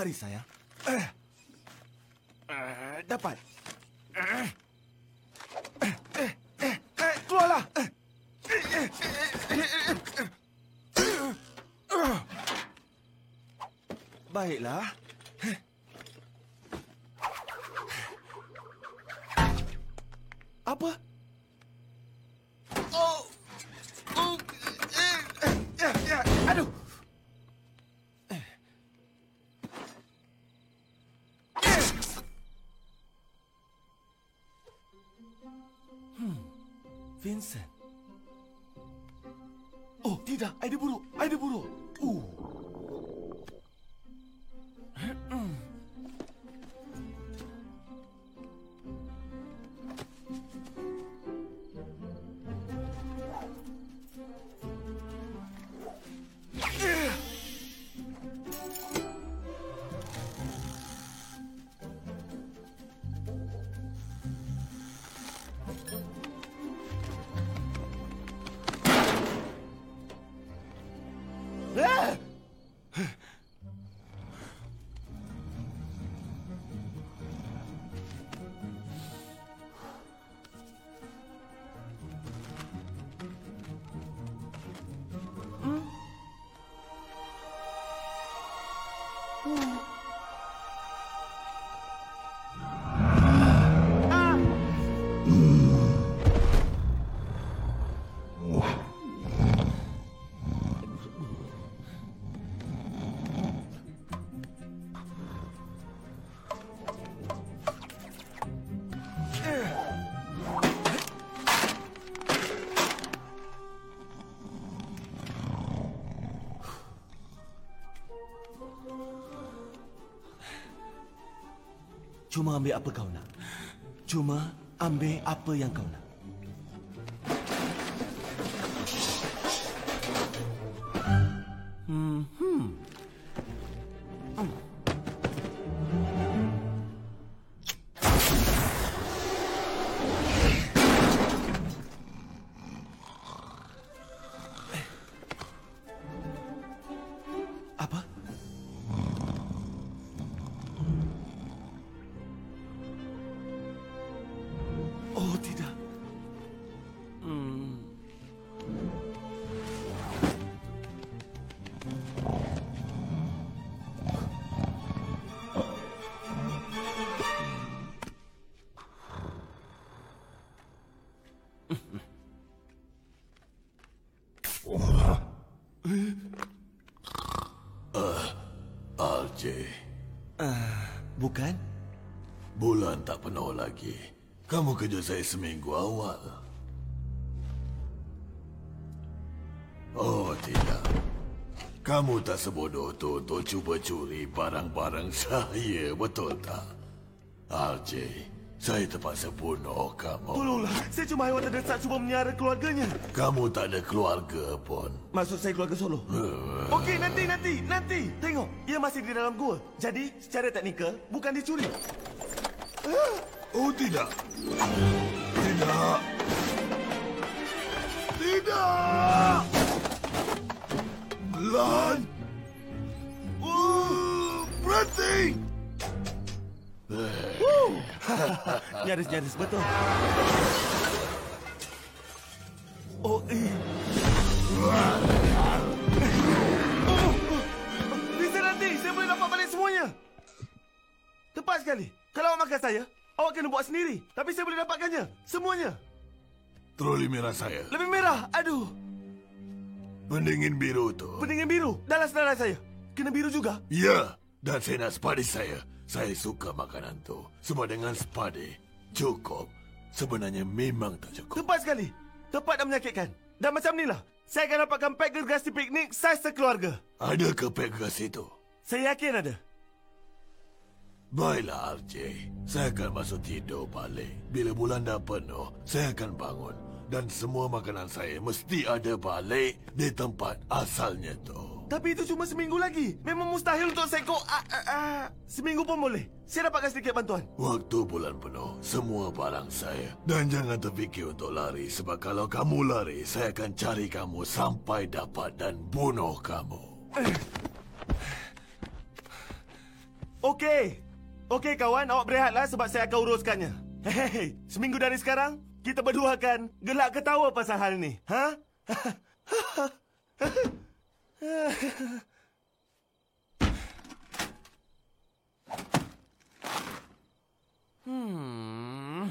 Mari sayang. Eh. Eh, dapat. Eh. Eh, eh, eh, eh, keluarlah. Baiklah. Cuma ambil apa kau nak. Cuma ambil apa yang kau nak. Kerja saya seminggu awal. Oh, tidak. Kamu tak sebodoh tu untuk cuba curi barang-barang saya, betul tak? RJ, saya terpaksa bunuh kamu. Tolonglah. Saya cuma haiwan terdesak cuba menyara keluarganya. Kamu tak ada keluarga pun. Maksud saya keluarga solo. Okey, nanti, nanti, nanti. Tengok, ia masih di dalam gua. Jadi, secara teknikal, bukan dicuri. Oh, tidak. Tidak. Tidak! Lan! Uh, berhenti! Nyaris-nyaris, betul. Oh, eh. Oh, bisa nanti. Saya boleh dapat balik semuanya. Tepat sekali. Kalau awak makan saya, kena buat sendiri. Tapi saya boleh dapatkannya. Semuanya. Troli merah saya. Lebih merah. Aduh. Pendingin biru tu. Pendingin biru. Dalam senarai saya. Kena biru juga. Ya, dan saya nak spadi saya. Saya suka makanan tu. Semua dengan spadi. Cukup. Sebenarnya memang tak cukup. Tepat sekali. Tepat dan menyakitkan. Dan macam inilah. Saya akan dapatkan pek gergasi piknik saiz sekeluarga. Ada ke pegas itu? Saya yakin ada. Baiklah, RJ. Saya akan masuk tidur balik. Bila bulan dah penuh, saya akan bangun. Dan semua makanan saya mesti ada balik di tempat asalnya tu. Tapi itu cuma seminggu lagi. Memang mustahil untuk seekor... Ah, ah, ah. Seminggu pun boleh. Saya dapatkan sedikit bantuan. Waktu bulan penuh, semua barang saya. Dan jangan terfikir untuk lari sebab kalau kamu lari, saya akan cari kamu sampai dapat dan bunuh kamu. Okey. Okey kawan, awak berehatlah sebab saya akan uruskannya. Hei, seminggu dari sekarang, kita berdua akan gelak ketawa pasal hal ni. Ha? Hmm.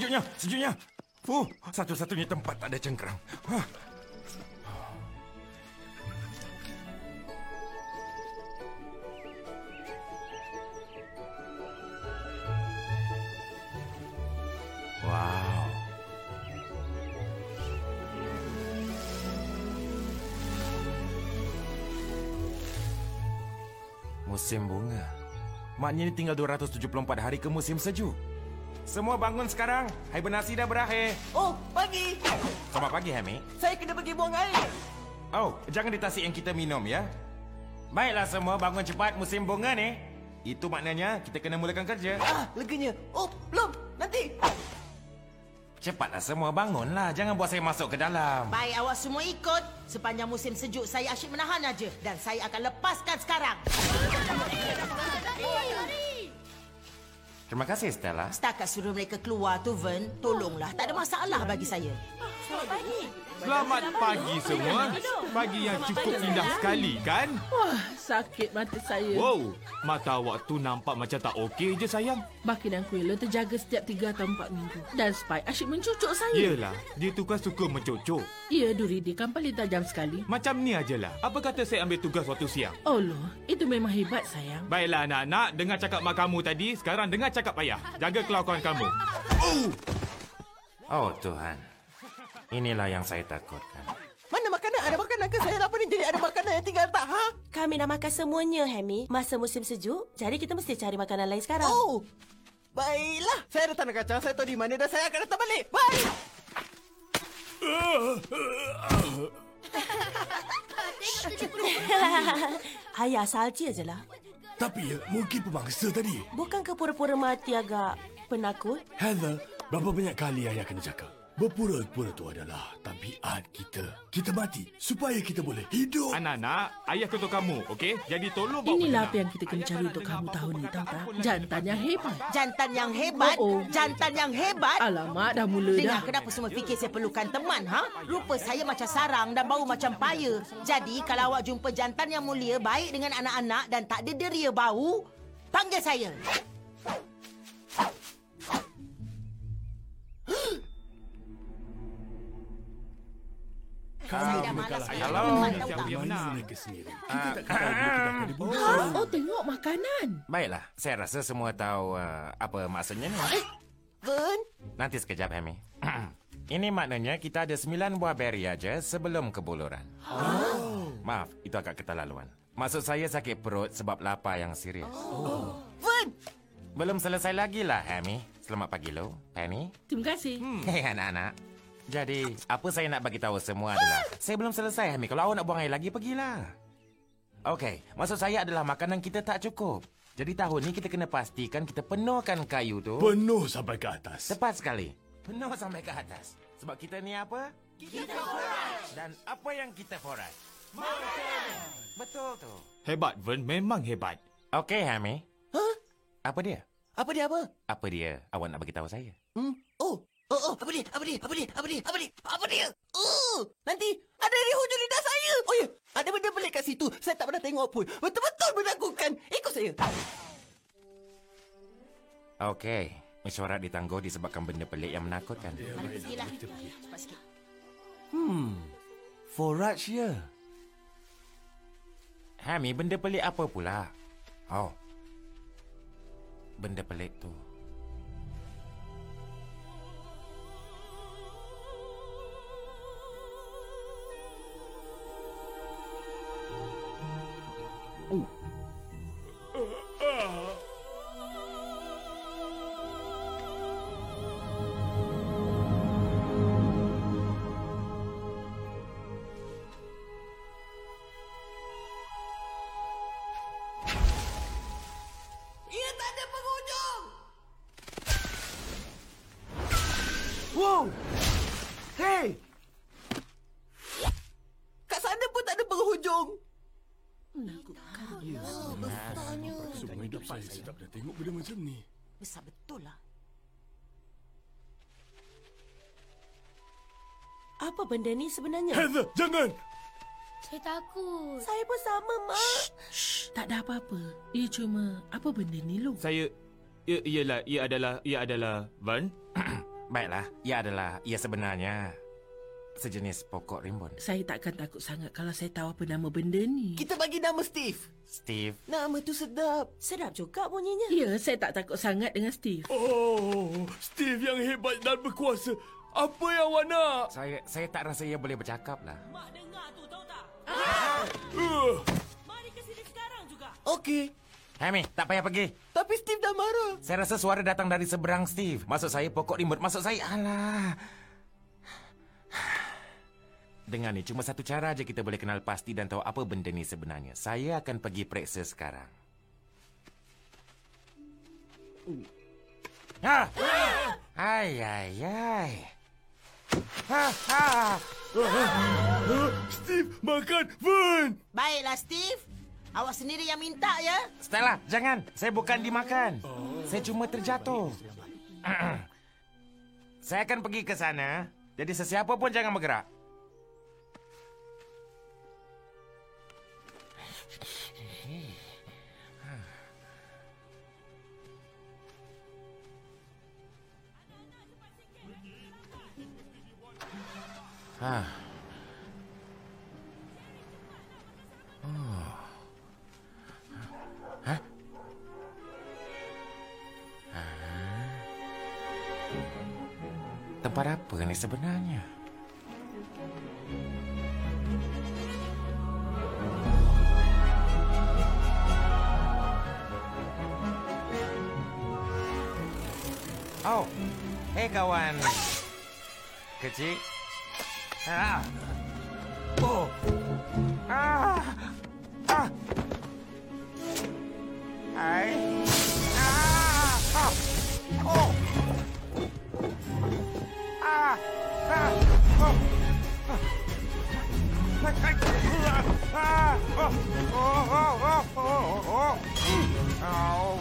sejuknya, sejuknya. Oh, satu-satunya tempat tak ada cengkerang. Ah. Wow. Musim bunga. Maknanya tinggal 274 hari ke musim sejuk. Semua bangun sekarang. Hibernasi dah berakhir. Oh, pagi. Selamat pagi, Hemi. Saya kena pergi buang air. Oh, jangan ditasik yang kita minum ya. Baiklah semua bangun cepat musim bunga ni. Itu maknanya kita kena mulakan kerja. Ah, leganya. Oh, belum. Nanti. Cepatlah semua bangunlah. Jangan buat saya masuk ke dalam. Baik awak semua ikut. Sepanjang musim sejuk saya asyik menahan aja dan saya akan lepaskan sekarang. Terima kasih Stella. Setakat suruh mereka keluar tu Ven, tolonglah. Tak ada masalah bagi saya. Selamat pagi semua. Pagi yang cukup indah sekali kan? Wah, sakit mata saya. Wow, mata awak tu nampak macam tak okey je sayang. Makin dan terjaga setiap 3 atau 4 minggu. Dan Spike asyik mencucuk saya. Yelah, dia tu kan suka mencocok. Ya, duri dia kan paling tajam sekali. Macam ni ajalah. Apa kata saya ambil tugas waktu siang? Oh loh, itu memang hebat sayang. Baiklah anak-anak, dengar cakap mak kamu tadi, sekarang dengar cakap ayah. Jaga kelakuan kamu. Oh Tuhan. Inilah yang saya takutkan. Mana makanan? Ada makanan ke? Saya lapar ni jadi ada makanan yang tinggal tak? Ha? Kami dah makan semuanya, Hemi. Masa musim sejuk, jadi kita mesti cari makanan lain sekarang. Oh. Baiklah. Saya datang nak kacang. Saya tahu di mana dan saya akan datang balik. Bye. Ayah salji aje lah. Tapi ya, mungkin pemangsa tadi. Bukan ke pura-pura mati agak penakut? Heather, berapa banyak kali ayah kena cakap? Berpura-pura tu adalah tabiat kita. Kita mati supaya kita boleh hidup. Anak-anak, ayah ketuk kamu, okey? Jadi tolong bawa Inilah apa yang kita kena cari untuk kamu tahun ni, tahu tak? Jantan yang hebat. Jantan yang hebat, Oh, oh. jantan yang hebat. Alamak, dah mula dah. Dengar kenapa semua fikir saya perlukan teman, ha? Rupa saya macam sarang dan bau macam paya. Jadi, kalau awak jumpa jantan yang mulia, baik dengan anak-anak dan tak ada deria bau, panggil saya. Kita akan dibunuh. Oh, oh, tengok makanan. Baiklah, saya rasa semua tahu uh, apa maksudnya ni. Ven. Nanti sekejap, Hemi. Ini maknanya kita ada sembilan buah beri aja sebelum kebuluran. Oh. Maaf, itu agak keterlaluan. Maksud saya sakit perut sebab lapar yang serius. Ven. Belum selesai lagi lah, Hemi. Selamat pagi, lo. Penny. Terima kasih. Hei, anak-anak. Jadi, apa saya nak bagi tahu semua adalah... Saya belum selesai, Hemi. Kalau awak nak buang air lagi, pergilah. Okey, maksud saya adalah makanan kita tak cukup. Jadi tahun ni kita kena pastikan kita penuhkan kayu tu. Penuh sampai ke atas. Tepat sekali. Penuh sampai ke atas. Sebab kita ni apa? Kita forage. Dan apa yang kita forage? Makan. Betul tu. Hebat, Vern. Memang hebat. Okey, Hami. Hah? Apa dia? Apa dia apa? Apa dia? Awak nak bagi tahu saya. Hmm? Oh. Oh, oh, apa dia? Apa dia? Apa dia? Apa dia? Apa dia? Apa dia? Oh, nanti ada di hujung lidah saya. Oh ya, ada benda pelik kat situ. Saya tak pernah tengok pun. Betul-betul menakutkan. Ikut saya. Okey. Mesyuarat ditangguh disebabkan benda pelik yang menakutkan. Pergilah. Cepat sikit. Hmm. Forage ya. Hami, benda pelik apa pula? Oh. Benda pelik tu. Benda ni sebenarnya? Heather, jangan! Saya takut. Saya pun sama, Mak. Tak ada apa-apa. Ia cuma... Apa benda ni, Lu? Saya... Ya, ialah, ia adalah, ia adalah... Vern? Baiklah, ia adalah ia sebenarnya sejenis pokok rimbun. Saya takkan takut sangat kalau saya tahu apa nama benda ni. Kita bagi nama Steve. Steve, Nama tu sedap. Sedap juga bunyinya. Ya, saya tak takut sangat dengan Steve. Oh, Steve yang hebat dan berkuasa. Apa yang awak nak? saya saya tak rasa ia boleh bercakap lah. Mak dengar tu, tahu tak? Uh, Mari ke sini sekarang juga. Okey. Hami, tak payah pergi. Tapi Steve dah marah. Saya rasa suara datang dari seberang Steve. Maksud saya pokok rimbun. Maksud saya, alah. Dengan ni, cuma satu cara aja kita boleh kenal pasti dan tahu apa benda ni sebenarnya. Saya akan pergi periksa sekarang. Ha! Ai, ai, ai. Ha, ha. Steve, makan Vern! Baiklah, Steve. Awak sendiri yang minta ya. Stella, jangan. Saya bukan dimakan. Saya cuma terjatuh. Saya akan pergi ke sana. Jadi sesiapa pun jangan bergerak. Ah. Oh. Tempat apa ni sebenarnya? Oh, hei kawan. Kecil. Ah. Oh. Ah. Ah. Hai. Ah. Ah. Oh. Ah. Ah. Oh. Ah. Ah. Oh. Oh, oh, oh, oh, oh. Au.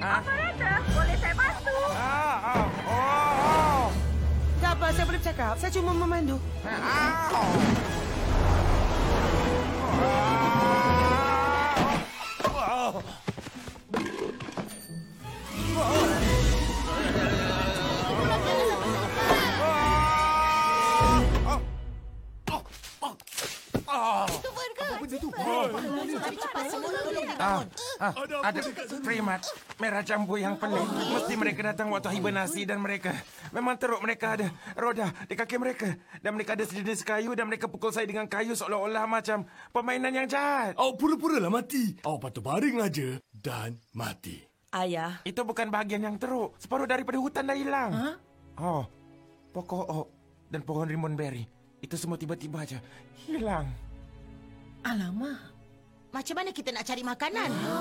Ah. Ah. Operator, boleh saya bantu? Ah. Oh. Oh. Tak apa, saya boleh bercakap. Saya cuma memandu. Au. Oh. Ah, ada primat merah jambu yang pelik. Mesti mereka datang waktu hibernasi dan mereka memang teruk. Mereka ada roda di kaki mereka. Dan mereka ada sejenis kayu dan mereka pukul saya dengan kayu seolah-olah macam permainan yang jahat. Awak pura-pura lah mati. Awak patut baring aja dan mati. Ayah, Itu bukan bahagian yang teruk. Separuh daripada hutan dah hilang. Ha? Oh, pokok oak dan pohon rimbun beri. Itu semua tiba-tiba aja hilang. Alamak. Macam mana kita nak cari makanan? Ha?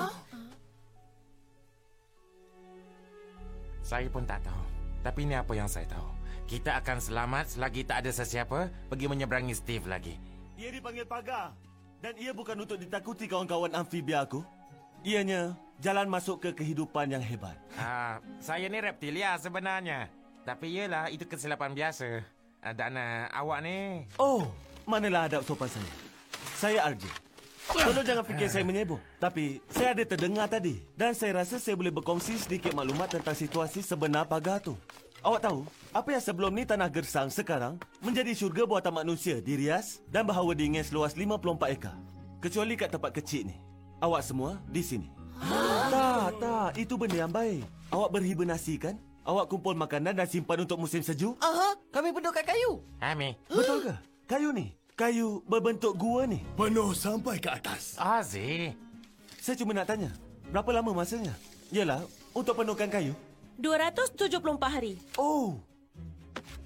Saya pun tak tahu. Tapi ini apa yang saya tahu. Kita akan selamat selagi tak ada sesiapa pergi menyeberangi Steve lagi. Ia dipanggil pagar. Dan ia bukan untuk ditakuti kawan-kawan amfibia aku. Ianya jalan masuk ke kehidupan yang hebat. Ah, saya ni reptilia sebenarnya. Tapi iyalah, itu kesilapan biasa. Dan uh, awak ni... Oh, manalah adab sopan saya. Saya RJ. Tolong jangan fikir saya menyebut. Tapi saya ada terdengar tadi. Dan saya rasa saya boleh berkongsi sedikit maklumat tentang situasi sebenar pagar tu. Awak tahu, apa yang sebelum ni tanah gersang sekarang menjadi syurga buatan manusia di Rias dan berhawa dingin seluas 54 ekar. Kecuali kat tempat kecil ni. Awak semua di sini. tak, tak. Itu benda yang baik. Awak berhibernasi kan? Awak kumpul makanan dan simpan untuk musim sejuk? Aha, kami penduduk kat kayu. Ami. Betul ke? Kayu ni? Kayu berbentuk gua ni? Penuh sampai ke atas. Aziz. Saya cuma nak tanya, berapa lama masanya? Yalah, untuk penuhkan kayu. 274 hari. Oh,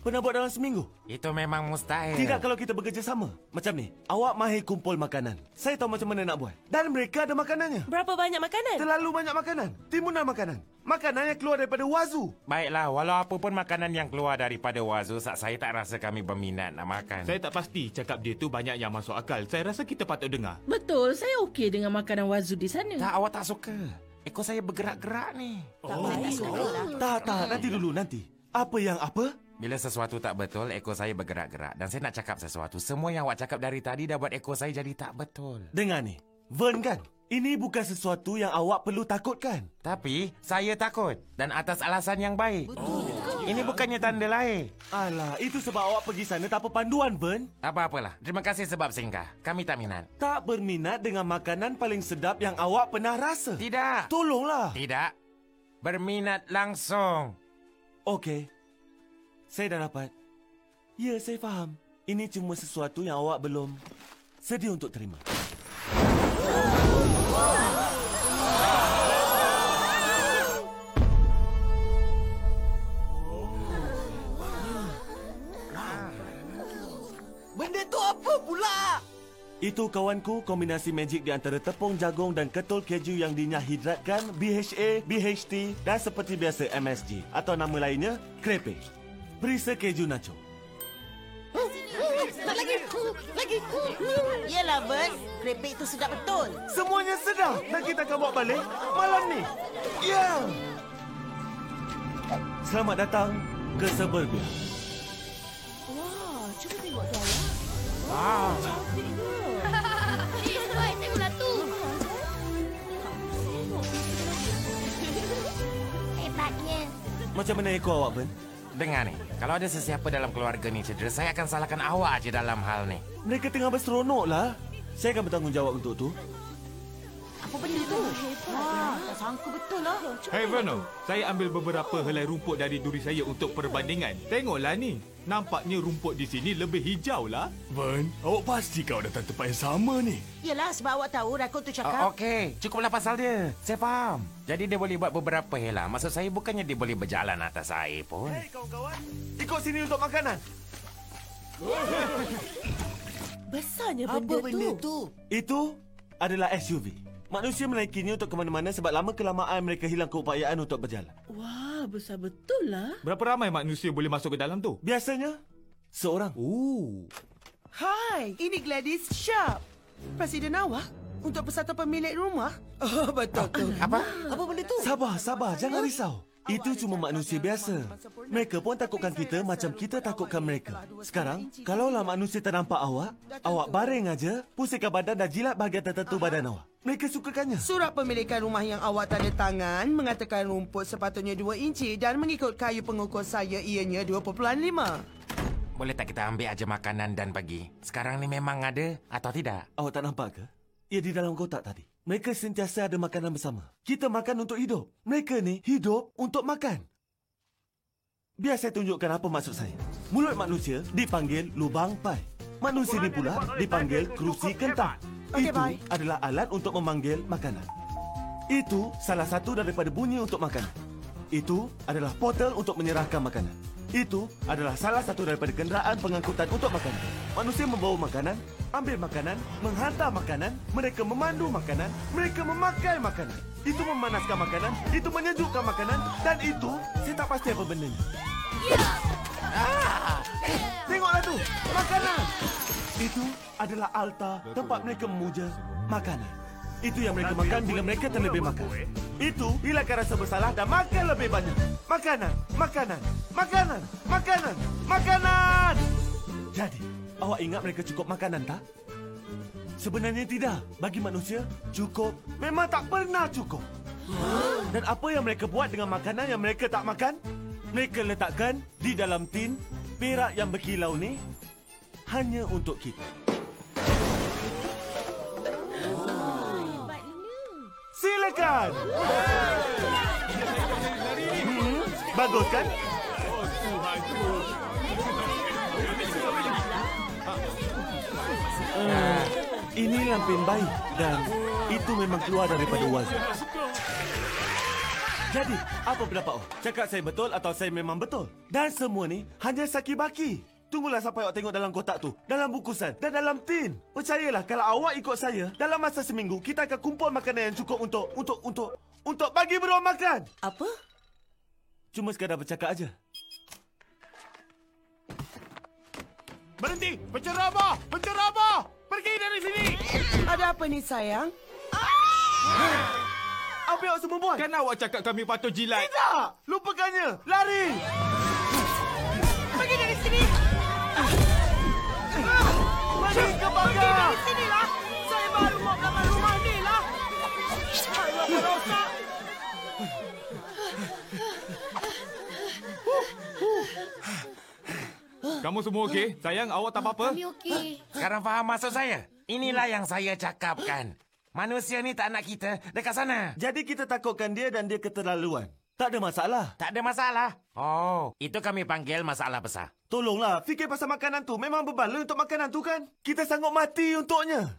pernah buat dalam seminggu? Itu memang mustahil. Tidak kalau kita bekerja sama. Macam ni, awak mahir kumpul makanan. Saya tahu macam mana nak buat. Dan mereka ada makanannya. Berapa banyak makanan? Terlalu banyak makanan. Timunan makanan. Makanan yang keluar daripada wazu. Baiklah, walau apa pun makanan yang keluar daripada wazu, saya tak rasa kami berminat nak makan. Saya tak pasti cakap dia tu banyak yang masuk akal. Saya rasa kita patut dengar. Betul, saya okey dengan makanan wazu di sana. Tak, awak tak suka. Ekor saya bergerak-gerak ni. Tak, saya tak lah. Tak, tak. Nanti dulu, nanti. Apa yang apa? Bila sesuatu tak betul, ekor saya bergerak-gerak. Dan saya nak cakap sesuatu. Semua yang awak cakap dari tadi dah buat ekor saya jadi tak betul. Dengar ni. Vern kan? Ini bukan sesuatu yang awak perlu takutkan. Tapi, saya takut. Dan atas alasan yang baik. Ini bukannya tanda lain. Alah, itu sebab awak pergi sana tanpa panduan, Vern. Apa-apalah. Terima kasih sebab singgah. Kami tak minat. Tak berminat dengan makanan paling sedap yang awak pernah rasa. Tidak. Tolonglah. Tidak. Berminat langsung. Okey. Saya dah dapat. Ya, saya faham. Ini cuma sesuatu yang awak belum sedia untuk terima. Benda tu apa pula? Itu kawanku kombinasi magic di antara tepung jagung dan ketul keju yang dinyahidratkan BHA, BHT dan seperti biasa MSG atau nama lainnya crepe. Perisa keju nacho. Tak lagi. Lagi. Yelah, Vern. Krepek itu sedap betul. Semuanya sedap dan kita akan bawa balik malam ni. Ya. Selamat datang ke Suburbia. Wah, cuba tengok tu ayah. Ah. Eh, Tuan, tengoklah tu. Hebatnya. Macam mana ekor awak, Ben? Dengar ni. Kalau ada sesiapa dalam keluarga ni cedera, saya akan salahkan awak je dalam hal ni. Mereka tengah berseronok lah. Saya akan bertanggungjawab untuk tu. Apa benda tu? Wah, tak sangka betul lah. Hey Verno, saya ambil beberapa helai rumput dari duri saya untuk perbandingan. Tengoklah ni. Nampaknya rumput di sini lebih hijau lah. Vern, awak pasti kau datang tempat yang sama ni. Yelah, sebab awak tahu rakun tu cakap. Okey, cukuplah pasal dia. Saya faham. Jadi dia boleh buat beberapa hela. Maksud saya bukannya dia boleh berjalan atas air pun. Hei kawan-kawan, ikut sini untuk makanan. Besarnya Apa benda, benda tu. tu? Itu adalah SUV. Manusia menaikinya untuk ke mana-mana sebab lama kelamaan mereka hilang keupayaan untuk berjalan. Wah, besar betul lah. Berapa ramai manusia boleh masuk ke dalam tu? Biasanya, seorang. Oh. Hai, ini Gladys Sharp. Presiden awak untuk persatuan pemilik rumah. Oh, betul tu. Apa? Apa benda tu? Sabar, sabar. Jangan risau. Itu cuma manusia biasa. Mereka pun takutkan kita macam kita takutkan mereka. Sekarang, kalaulah manusia ternampak awak, awak baring aja, pusingkan badan dan jilat bahagian tertentu badan awak. Mereka sukakannya. Surat pemilikan rumah yang awak tanda tangan mengatakan rumput sepatutnya 2 inci dan mengikut kayu pengukur saya ianya 2.5. Boleh tak kita ambil aja makanan dan pergi? Sekarang ni memang ada atau tidak? Awak tak nampak ke? Ia di dalam kotak tadi. Mereka sentiasa ada makanan bersama. Kita makan untuk hidup. Mereka ni hidup untuk makan. Biar saya tunjukkan apa maksud saya. Mulut manusia dipanggil lubang pai. Manusia ni pula dipanggil kerusi kentang. Itu bye. adalah alat untuk memanggil makanan. Itu salah satu daripada bunyi untuk makan. Itu adalah portal untuk menyerahkan makanan. Itu adalah salah satu daripada kenderaan pengangkutan untuk makanan. Manusia membawa makanan, ambil makanan, menghantar makanan, mereka memandu makanan, mereka memakai makanan. Itu memanaskan makanan, itu menyejukkan makanan dan itu saya tak pasti apa benda ni. Ah, tengoklah tu, makanan. Itu adalah altar tempat mereka memuja makanan. Itu yang mereka makan bila mereka terlebih makan. Itu bila akan rasa bersalah dan makan lebih banyak. Makanan, makanan, makanan, makanan, makanan. Jadi, awak ingat mereka cukup makanan tak? Sebenarnya tidak. Bagi manusia, cukup memang tak pernah cukup. Dan apa yang mereka buat dengan makanan yang mereka tak makan? Mereka letakkan di dalam tin perak yang berkilau ni hanya untuk kita. Silakan. Hmm, bagus kan? Uh, ini lampin baik dan itu memang keluar daripada wazan. Jadi, apa pendapat awak? Cakap saya betul atau saya memang betul? Dan semua ni hanya saki-baki. Tunggulah sampai awak tengok dalam kotak tu, dalam bungkusan dan dalam tin. Percayalah kalau awak ikut saya, dalam masa seminggu kita akan kumpul makanan yang cukup untuk untuk untuk untuk bagi beruang makan. Apa? Cuma sekadar bercakap aja. Berhenti! Pencerama! Pencerama! Pergi dari sini! Ada apa ni sayang? Apa yang awak semua buat? Kan awak cakap kami patut jilat. Tidak! Lupakannya! Lari! Pergi dari sini. Pergi dari. Saya baru mau rumah ni lah. Kamu semua okey? Sayang, awak tak apa-apa? Kami okey. Sekarang faham maksud saya? Inilah yang saya cakapkan. Manusia ni tak nak kita dekat sana. Jadi kita takutkan dia dan dia keterlaluan. Tak ada masalah. Tak ada masalah. Oh, itu kami panggil masalah besar. Tolonglah, fikir pasal makanan tu. Memang berbala untuk makanan tu kan? Kita sanggup mati untuknya.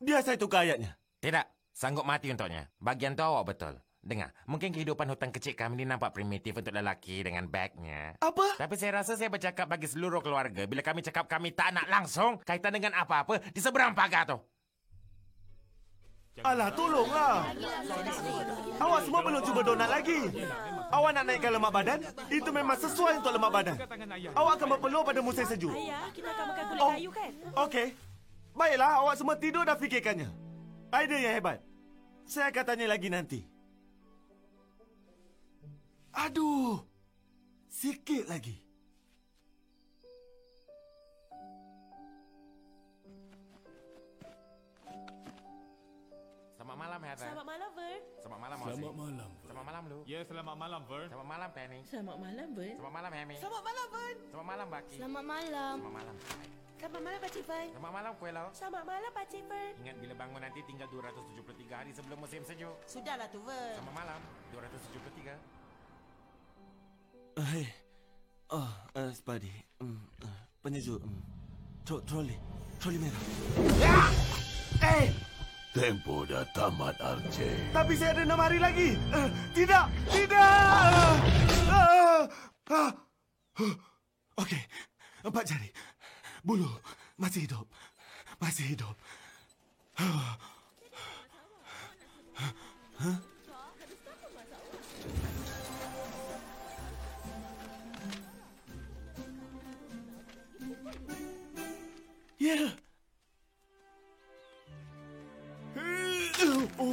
Biar saya tukar ayatnya. Tidak, sanggup mati untuknya. Bagian tu awak betul. Dengar, mungkin kehidupan hutan kecil kami ni nampak primitif untuk lelaki dengan bagnya. Apa? Tapi saya rasa saya bercakap bagi seluruh keluarga bila kami cakap kami tak nak langsung kaitan dengan apa-apa di seberang pagar tu. Alah, tolonglah. Awak semua belum cuba donat lagi. Awak nak naikkan lemak badan? Itu memang sesuai untuk lemak badan. Awak akan berpeluh pada musim sejuk. Ayah, kita akan makan kulit Oh. kayu kan? Okey. Baiklah, awak semua tidur dan fikirkannya. Idea yang hebat. Saya akan tanya lagi nanti. Aduh. Sikit lagi. Malam, Heather. Selamat malam, Vern. Selamat malam, Ozzy. Selamat malam. Selamat malam, Lu. Ya, selamat malam, Vern. Selamat malam, Penny. Selamat malam, Vern. Selamat malam, Hammy. Selamat malam, Ven. Selamat malam, Baki. Selamat malam. Selamat malam. Selamat malam, Pakcik Vern. Selamat malam, Kuelo. Selamat malam, Pakcik Vern. Ingat bila bangun nanti tinggal 273 hari sebelum musim sejuk. Sudahlah tu, Ven. Selamat malam, 273. Hai. Oh, uh, Spadi. Um, uh, penyejuk. Um, tro troli. Troli merah. Eh! Tempo dah tamat, RJ. Tapi saya ada enam hari lagi. Uh, tidak! Tidak! Uh, uh, uh. Okey. Empat jari. Bulu. Masih hidup. Masih hidup. Huh? Ya. Oh.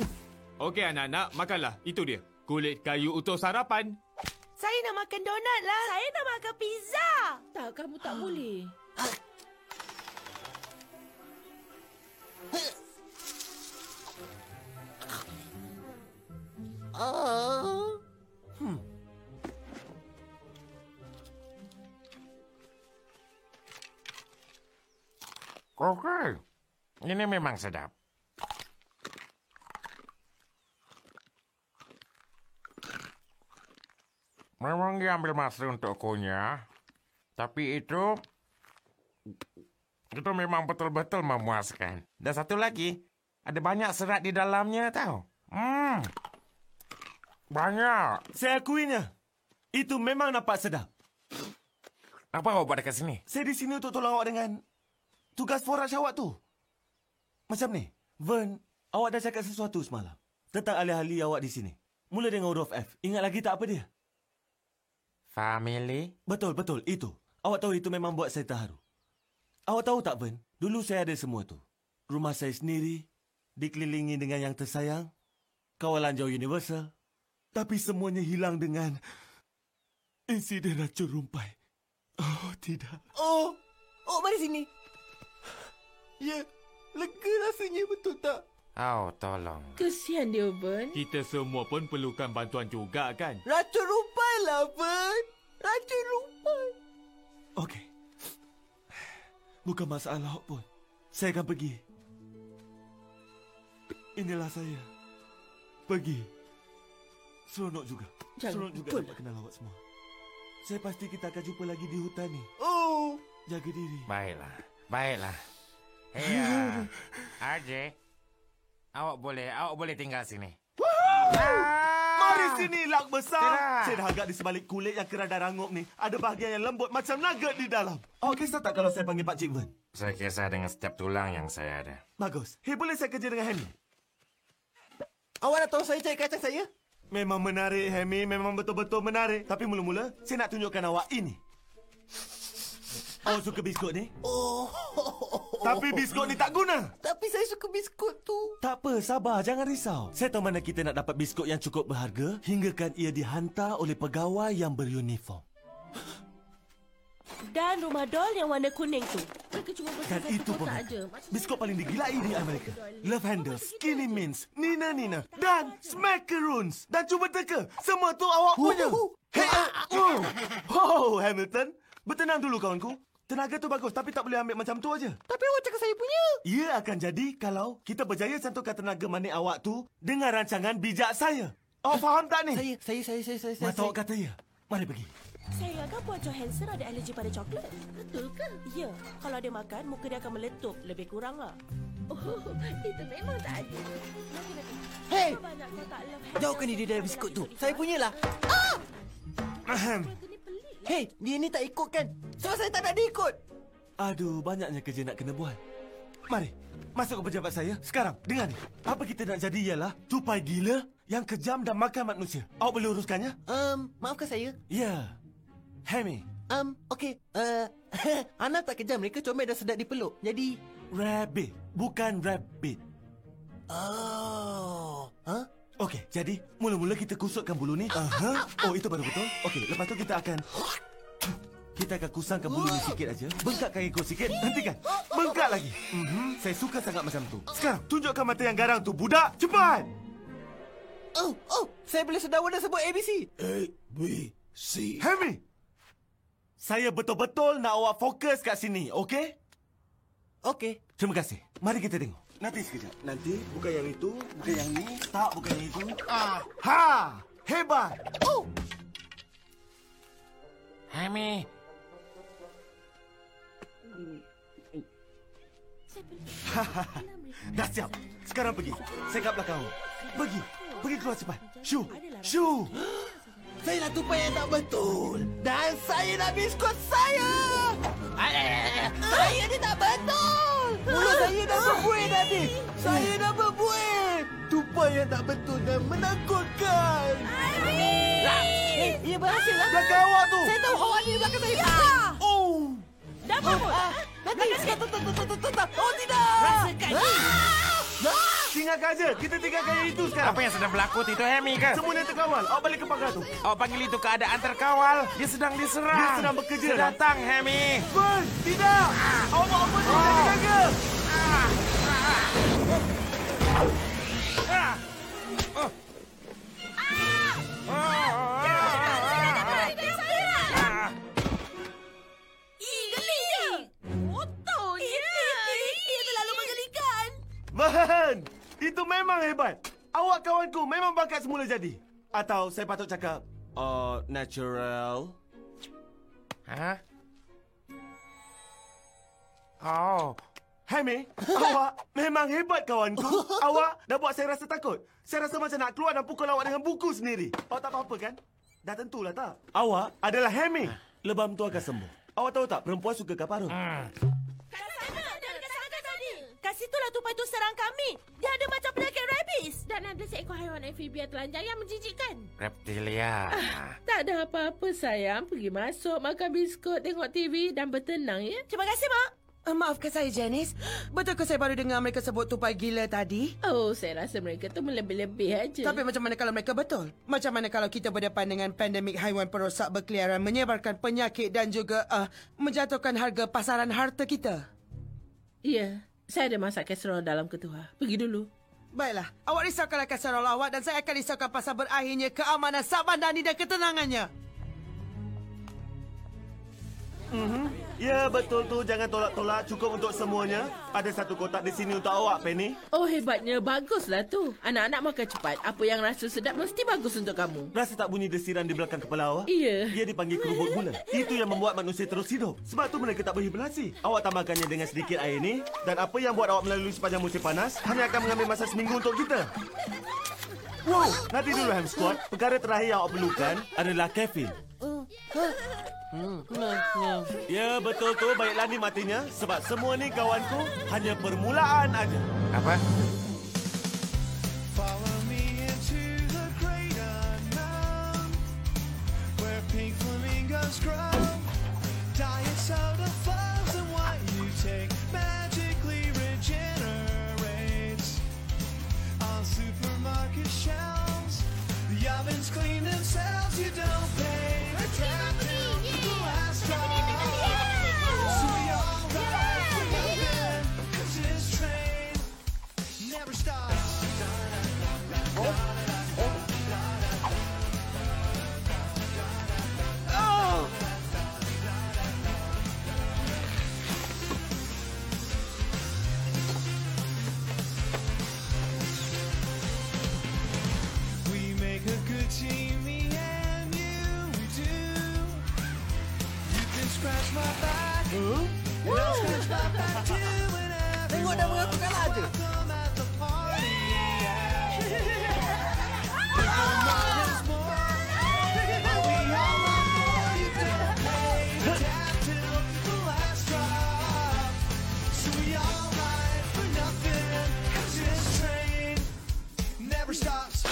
Okey anak-anak, makanlah. Itu dia. Kulit kayu untuk sarapan. Saya nak makan donat lah. Saya nak makan pizza. Tak, kamu tak boleh. Oh. Okey. Ini memang sedap. Memang dia ambil masa untuk kunyah. Tapi itu... Itu memang betul-betul memuaskan. Dan satu lagi, Ada banyak serat di dalamnya tau. Hmm. Banyak. Saya akuinya. Itu memang nampak sedap. Apa awak buat dekat sini? Saya di sini untuk tolong awak dengan tugas foraj awak tu. Macam ni. Vern, awak dah cakap sesuatu semalam. Tentang ahli-ahli awak di sini. Mula dengan huruf F. Ingat lagi tak apa dia? Family? Betul, betul. Itu. Awak tahu itu memang buat saya terharu. Awak tahu tak, Vern? Dulu saya ada semua tu. Rumah saya sendiri, dikelilingi dengan yang tersayang, kawalan jauh universal. Tapi semuanya hilang dengan insiden racun rumpai. Oh, tidak. Oh, oh mari sini. Ya, lega rasanya betul tak? Oh, tolong. Kesian dia, Ben. Kita semua pun perlukan bantuan juga kan? Racun rumpai lah, Ben. Racun rumpai. Okey. Bukan masalah pun. Saya akan pergi. Inilah saya. Pergi. Seronok juga. Jangan Seronok juga dapat kenal awak semua. Saya pasti kita akan jumpa lagi di hutan ni. Oh, Jaga diri. Baiklah. Baiklah. Hei, uh, RJ. Awak boleh, awak boleh tinggal sini. Mari sini, lak besar. Tidak. Saya dah agak di sebalik kulit yang kerada rangup ni. Ada bahagian yang lembut macam nugget di dalam. Awak kisah tak kalau saya panggil Pak Cik Wen? Saya kisah dengan setiap tulang yang saya ada. Bagus. Hei, boleh saya kerja dengan Hemi? awak nak tahu saya cari kacang saya? Memang menarik, Hemi. Memang betul-betul menarik. Tapi mula-mula, saya nak tunjukkan awak ini. Awak suka biskut ni? Oh, Tapi biskut ni tak guna. tapi saya suka biskut tu. Tak apa, sabar. Jangan risau. Saya tahu mana kita nak dapat biskut yang cukup berharga hinggakan ia dihantar oleh pegawai yang beruniform. Dan rumah doll yang warna kuning tu. Mereka cuma Dan itu pun biskut paling digilai di Amerika. Love Handles, Skinny Mints, Nina Nina dan Smackaroons. Dan cuba teka, semua tu awak punya. Hey, oh, oh, Hamilton. Bertenang dulu kawanku. Tenaga tu bagus tapi tak boleh ambil macam tu aja. Tapi awak cakap saya punya. Ia akan jadi kalau kita berjaya cantumkan tenaga manik awak tu dengan rancangan bijak saya. Awak faham tak ni? Saya, saya, saya, saya, saya. Mata awak kata ya. Mari pergi. Saya agak Puan Johansson ada alergi pada coklat. Betul ke? Ya, kalau dia makan, muka dia akan meletup. Lebih kurang lah. Oh, itu memang tak ada. Love jauhkan diri dari biskut tu. Saya punyalah. Ahem. Hey, dia ni tak ikut kan? Sebab saya tak nak dia ikut. Aduh, banyaknya kerja nak kena buat. Mari, masuk ke pejabat saya. Sekarang, dengar ni. Apa kita nak jadi ialah tupai gila yang kejam dan makan manusia. Awak boleh uruskannya? Um, maafkan saya. Ya. Hemi, Um, okey. Uh, Ana tak kejam. Mereka comel dan sedap dipeluk. Jadi... rabbit. Bukan rabbit. Oh. Huh? Okey, jadi mula-mula kita kusutkan bulu ni. Aha. Oh, itu baru betul. Okey, lepas tu kita akan... Kita akan kusangkan bulu ni sikit aja. Bengkakkan ekor sikit. Hentikan. Bengkak lagi. Mhm. Saya suka sangat macam tu. Sekarang, tunjukkan mata yang garang tu. Budak, cepat! Oh, oh. Saya boleh sedawa dan sebut ABC. A, B, C. Hemi! Saya betul-betul nak awak fokus kat sini, okey? Okey. Terima kasih. Mari kita tengok. Nanti sekejap. Nanti bukan yang itu, bukan yang ni. Tak, bukan yang itu. Ah, ha! Hebat! Oh, Hemi, Dah siap. Sekarang pergi. Belakang. awak. Pergi. Pergi keluar cepat. Shu! Shu! saya nak tupai yang tak betul. Dan saya nak biskut saya. Saya ni tak betul. Mulut saya dah berbuih tadi. Saya dah berbuih. Tupai yang tak betul dan menakutkan. Eh, ia berhasil lah. Belakang awak tu! Saya tahu awak ni belakang saya. Oh! Dah bangun. Ah, nanti. Tak, tak, tak, tak, tak, tak. Oh, tidak. Rasakan ni. Ah! Tinggalkan aja. Kita tinggalkan yang itu sekarang. apa yang sedang berlaku itu Hemi ke? Semua yang terkawal. Awak balik ke pagar tu. Awak panggil itu keadaan terkawal. Dia sedang diserang. Dia sedang bekerja, Dia datang, Hemi. Ben! Tidak! Awak buat apa ni? Saya jaga! Terlalu menggelikan. Ben! Itu memang hebat. Awak kawanku memang bakat semula jadi. Atau saya patut cakap, uh, natural. Hah? Oh, Hemi, awak memang hebat kawanku. Awak dah buat saya rasa takut. Saya rasa macam nak keluar dan pukul awak dengan buku sendiri. Awak tak apa-apa kan? Dah tentulah tak? Awak adalah Hemi. Lebam tu akan sembuh. Awak tahu tak perempuan suka kaparu? Kat situlah tupai tu serang kami. Dia ada macam penyakit rabies. Dan ada seekor haiwan amfibia telanjang yang menjijikkan. Reptilia. Tak ada apa-apa sayang. Pergi masuk, makan biskut, tengok TV dan bertenang ya. Terima kasih, Mak. Uh, maafkan saya, Janice. Betul ke saya baru dengar mereka sebut tupai gila tadi? Oh, saya rasa mereka tu melebih-lebih aja. Tapi macam mana kalau mereka betul? Macam mana kalau kita berdepan dengan pandemik haiwan perosak berkeliaran menyebarkan penyakit dan juga uh, menjatuhkan harga pasaran harta kita? Ya, saya ada masak kaserol dalam ketua. Pergi dulu. Baiklah, awak risaukanlah kaserol awak dan saya akan risaukan pasal berakhirnya keamanan Sabandani dan ketenangannya. Mhm. Ya, betul tu. Jangan tolak-tolak. Cukup untuk semuanya. Ada satu kotak di sini untuk awak, Penny. Oh, hebatnya. Baguslah tu. Anak-anak makan cepat. Apa yang rasa sedap mesti bagus untuk kamu. Rasa tak bunyi desiran di belakang kepala awak? Iya. Dia dipanggil kerubut gula. Itu yang membuat manusia terus hidup. Sebab tu mereka tak berhibernasi. Awak tambahkannya dengan sedikit air ni. Dan apa yang buat awak melalui sepanjang musim panas hanya akan mengambil masa seminggu untuk kita. Wow, nanti dulu Ham Squad. Perkara terakhir yang awak perlukan adalah kafein. Ya, betul tu. Baiklah ni matinya. Sebab semua ni kawanku hanya permulaan aja. Apa? Follow me into the great unknown, where pink flamingos grow. Diet 'cause this train never stops.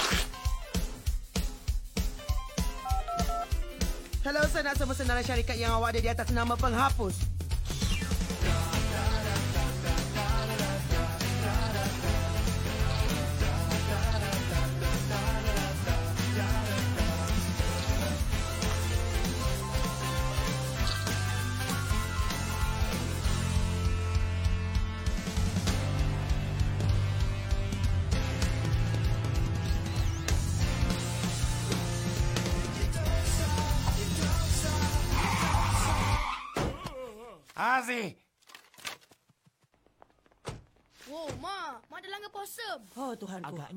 Hello, saya nak semua senarai syarikat yang awak ada di atas nama penghapus.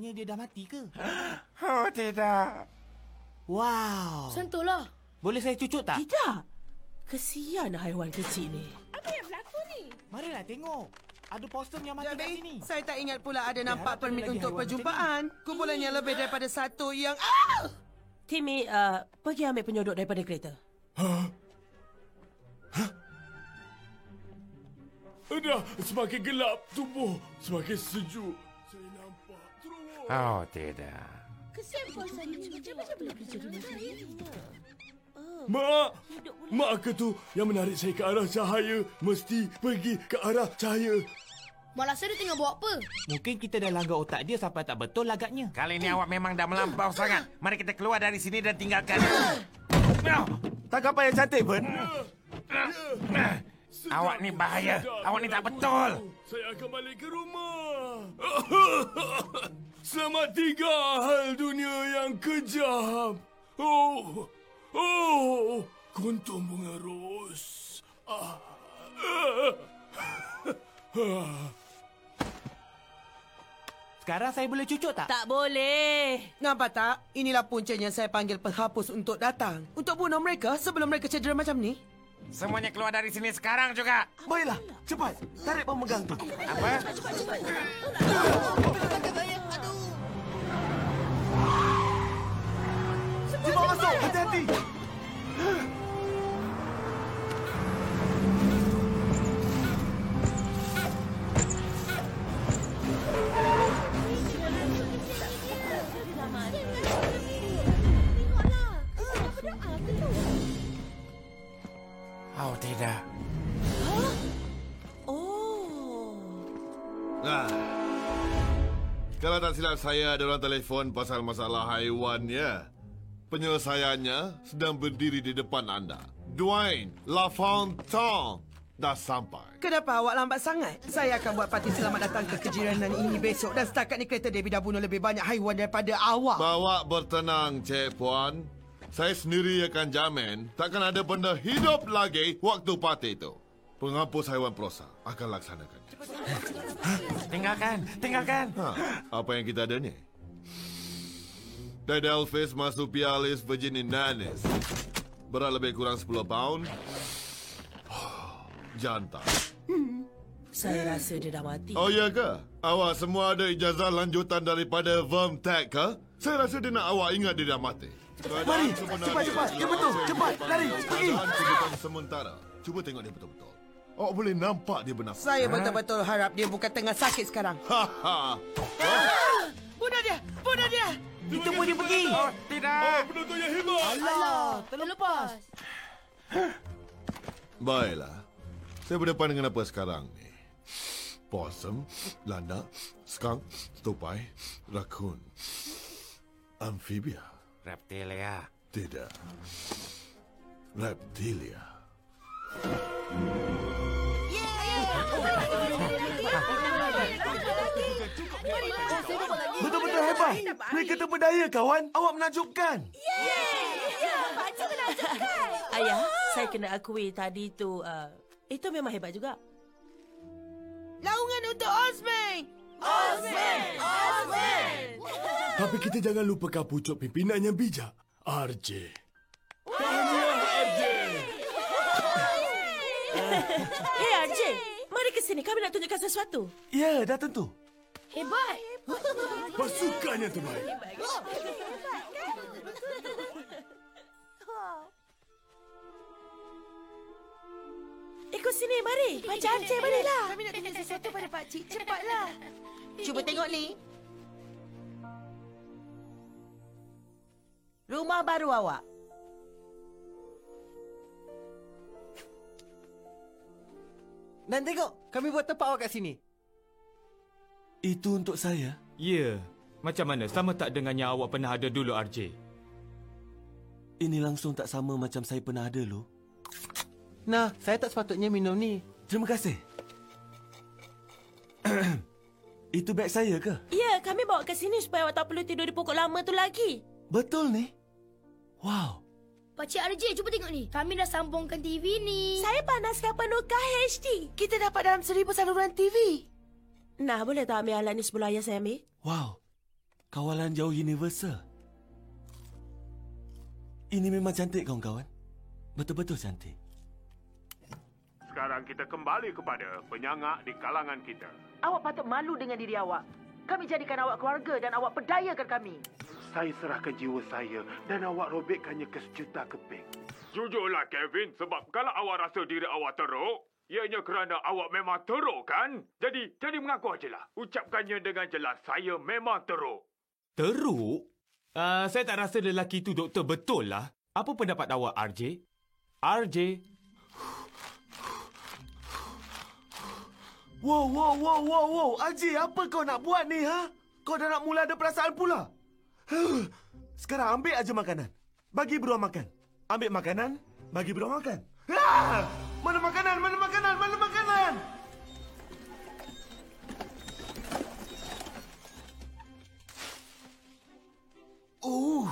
Agaknya dia dah mati ke? Oh, tidak. Wow. Sentuhlah. Boleh saya cucuk tak? Tidak. Kesian haiwan kecil ni. Apa yang berlaku ni? Marilah tengok. Ada possum yang mati kat Jadi, sini. saya tak ingat pula ada nampak harap permit untuk perjumpaan. Kumpulannya lebih daripada satu yang... Ah! Timmy, uh, pergi ambil penyodok daripada kereta. Dah semakin gelap tubuh, semakin sejuk. Kerja di macam ni? Mak, mak ke tu yang menarik saya ke arah cahaya mesti pergi ke arah cahaya. Malah saya dia tengah buat apa? Mungkin kita dah langgar otak dia sampai tak betul lagaknya. Kali ini awak memang dah melampau sangat. Mari kita keluar dari sini dan tinggalkan. Tak apa yang cantik pun. Awak ni bahaya. Awak ni tak betul. Saya akan balik ke rumah. Selamat tiga hal dunia yang kejam. Oh, oh, kuntum bunga ros. Ah. Ah. Sekarang saya boleh cucuk tak? Tak boleh. Nampak tak? Inilah puncanya saya panggil penghapus untuk datang. Untuk bunuh mereka sebelum mereka cedera macam ni. Semuanya keluar dari sini sekarang juga. Baiklah, cepat. Tarik pemegang tu. Apa? Cepat masuk, hati-hati. Oh, tidak. Oh. Nah. Kalau tak silap saya ada orang telefon pasal masalah haiwan ya. Penyelesaiannya sedang berdiri di depan anda. Dwayne LaFontaine dah sampai. Kenapa awak lambat sangat? Saya akan buat parti selamat datang ke kejiranan ini besok dan setakat ni kereta Debbie dah bunuh lebih banyak haiwan daripada awak. Bawa bertenang, Cik Puan. Saya sendiri akan jamin takkan ada benda hidup lagi waktu parti itu. Penghapus haiwan perosak akan laksanakan. Tinggalkan, tinggalkan. Ha, apa yang kita ada ni? Didelphis marsupialis virginianus. Berat lebih kurang 10 pound. Jantan. Saya rasa dia dah mati. Oh ya ke? Awak semua ada ijazah lanjutan daripada Vermtech ke? Saya rasa dia nak awak ingat dia dah mati. Mari, cepat, cepat. Ya betul, cepat. Lari, pergi. Keadaan sementara. Cuba tengok dia betul-betul. Awak boleh nampak dia bernafas. Saya betul-betul harap dia bukan tengah sakit sekarang. Haha. Bunuh dia! Bunuh dia! Itu pun dia pergi. Oh, tidak. Penonton yang hebat. Alah, terlepas. Baiklah. Saya berdepan dengan apa sekarang ni? Possum, landak, skunk, tupai, rakun. Amfibia. Reptilia. Tidak. Reptilia. Betul-betul hebat. Mereka terpedaya, kawan. Awak menakjubkan. Ayah, saya kena akui tadi tu... Uh, itu memang hebat juga. Laungan untuk Osman! Tapi kita jangan lupakan pucuk pimpinan yang bijak. RJ. Hei RJ, mari ke sini. Kami nak tunjukkan sesuatu. Ya, dah tentu. Hebat. Pasukan yang terbaik. Ikut sini, mari. Macam RJ, marilah. Kami nak tunjuk sesuatu pada Pak Cik. Cepatlah. Cuba tengok ni. Rumah baru awak. Dan tengok, kami buat tempat awak kat sini. Itu untuk saya. Ya. Macam mana? Sama tak dengannya awak pernah ada dulu, RJ? Ini langsung tak sama macam saya pernah ada dulu. Nah, saya tak sepatutnya minum ni. Terima kasih. Itu beg saya ke? Ya, kami bawa ke sini supaya awak tak perlu tidur di pokok lama tu lagi. Betul ni? Wow. Pakcik RJ, cuba tengok ni. Kami dah sambungkan TV ni. Saya panaskan penuh KHD. Kita dapat dalam seribu saluran TV. Nah, boleh tak ambil alat ni sebelum ayah saya ambil? Wow. Kawalan jauh universal. Ini memang cantik kawan-kawan. Betul-betul cantik. Sekarang kita kembali kepada penyangak di kalangan kita. Awak patut malu dengan diri awak. Kami jadikan awak keluarga dan awak perdayakan kami. Saya serahkan jiwa saya dan awak robekkannya ke sejuta keping. Jujurlah Kevin, sebab kalau awak rasa diri awak teruk, ianya kerana awak memang teruk kan? Jadi, jadi mengaku ajalah. Ucapkannya dengan jelas, saya memang teruk. Teruk? Uh, saya tak rasa lelaki itu doktor betul lah. Apa pendapat awak, RJ? RJ? Wow, wow, wow, wow, wow. Haji, apa kau nak buat ni, ha? Kau dah nak mula ada perasaan pula? Sekarang ambil aja makanan. Bagi beruang makan. Ambil makanan, bagi beruang makan. Ah! Mana makanan? Mana makanan? Mana makanan? Oh.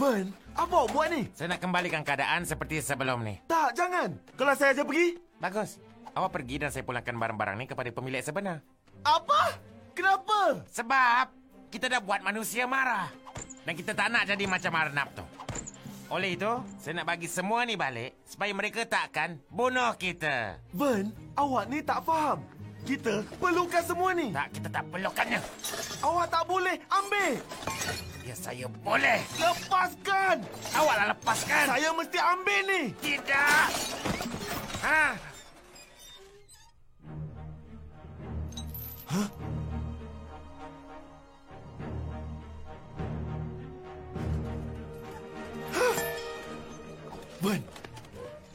Vern, apa awak buat ni? Saya nak kembalikan keadaan seperti sebelum ni. Tak, jangan. Kalau saya aja pergi. Bagus. Awak pergi dan saya pulangkan barang-barang ni kepada pemilik sebenar. Apa? Kenapa? Sebab kita dah buat manusia marah. Dan kita tak nak jadi macam Arnab tu. Oleh itu, saya nak bagi semua ni balik supaya mereka takkan bunuh kita. Ven, awak ni tak faham. Kita perlukan semua ni. Tak, kita tak perlukannya. Awak tak boleh ambil. Ya, saya boleh. Lepaskan. Awaklah lepaskan. Saya mesti ambil ni. Tidak. Ha? Ven,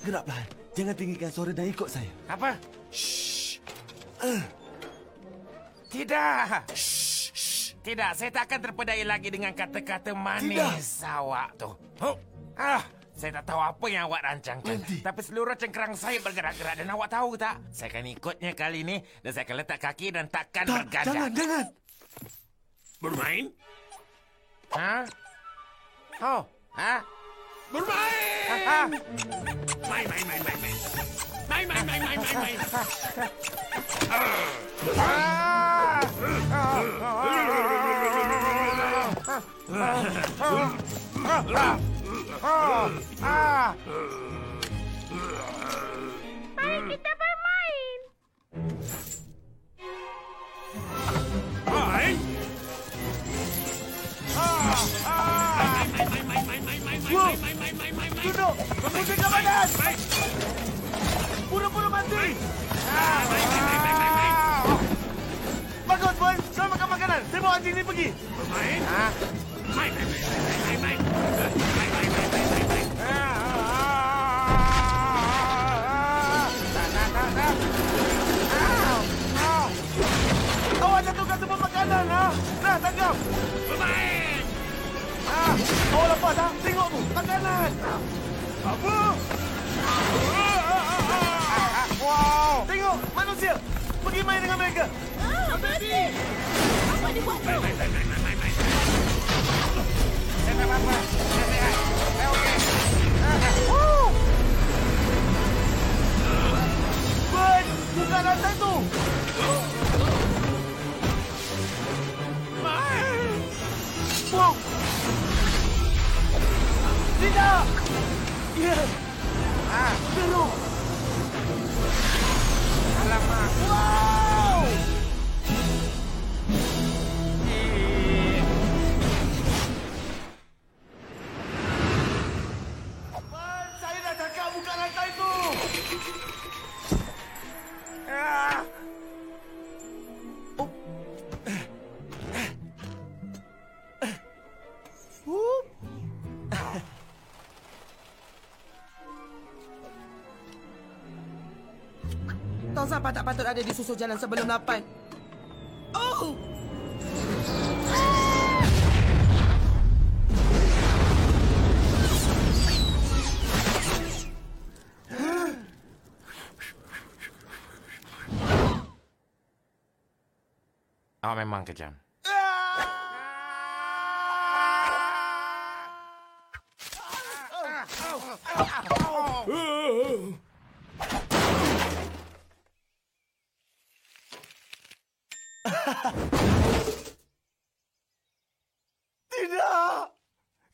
gerak perlahan. Jangan tinggikan suara dan ikut saya. Apa? Shh. Uh. Tidak. Tidak, saya tak akan terpedaya lagi dengan kata-kata manis awak tu. Huh. Ah, saya tak tahu apa yang awak rancangkan. Nanti. Tapi seluruh cengkerang saya bergerak-gerak dan awak tahu tak? Saya akan ikutnya kali ini dan saya akan letak kaki dan takkan Tak, bergajah. jangan, jangan. Bermain? Ha? Oh, ha? Bermain! Ha, ha. Main, main, main, main, main. Main, main, main, main, main, main. Mari kita bermain. Duduk. Berpusingkan badan. Buru-buru mati. Bagus, Ven. Selamatkan makanan. Saya bawa anjing ni pergi. Bermain? Main, main, main, main, main. Main, main, main, main, main, main. Awak jatuhkan semua makanan, ha? Nah, tangkap. Bermain! Ah, awak lepas, ha? Tengok tu. Makanan. Apa? Wow. Tengok, manusia. Pergi main dengan mereka. Ah, berhenti. Apa dia buat tu? Tak apa-apa. Saya sihat. Saya okey. Ben, buka rantai tu. Main! Buang. Tidak. Ya. Ah, Teruk. alamak. Wow. Sampah tak patut ada di susul jalan sebelum lapan. Oh! Awak memang kejam. Tidak.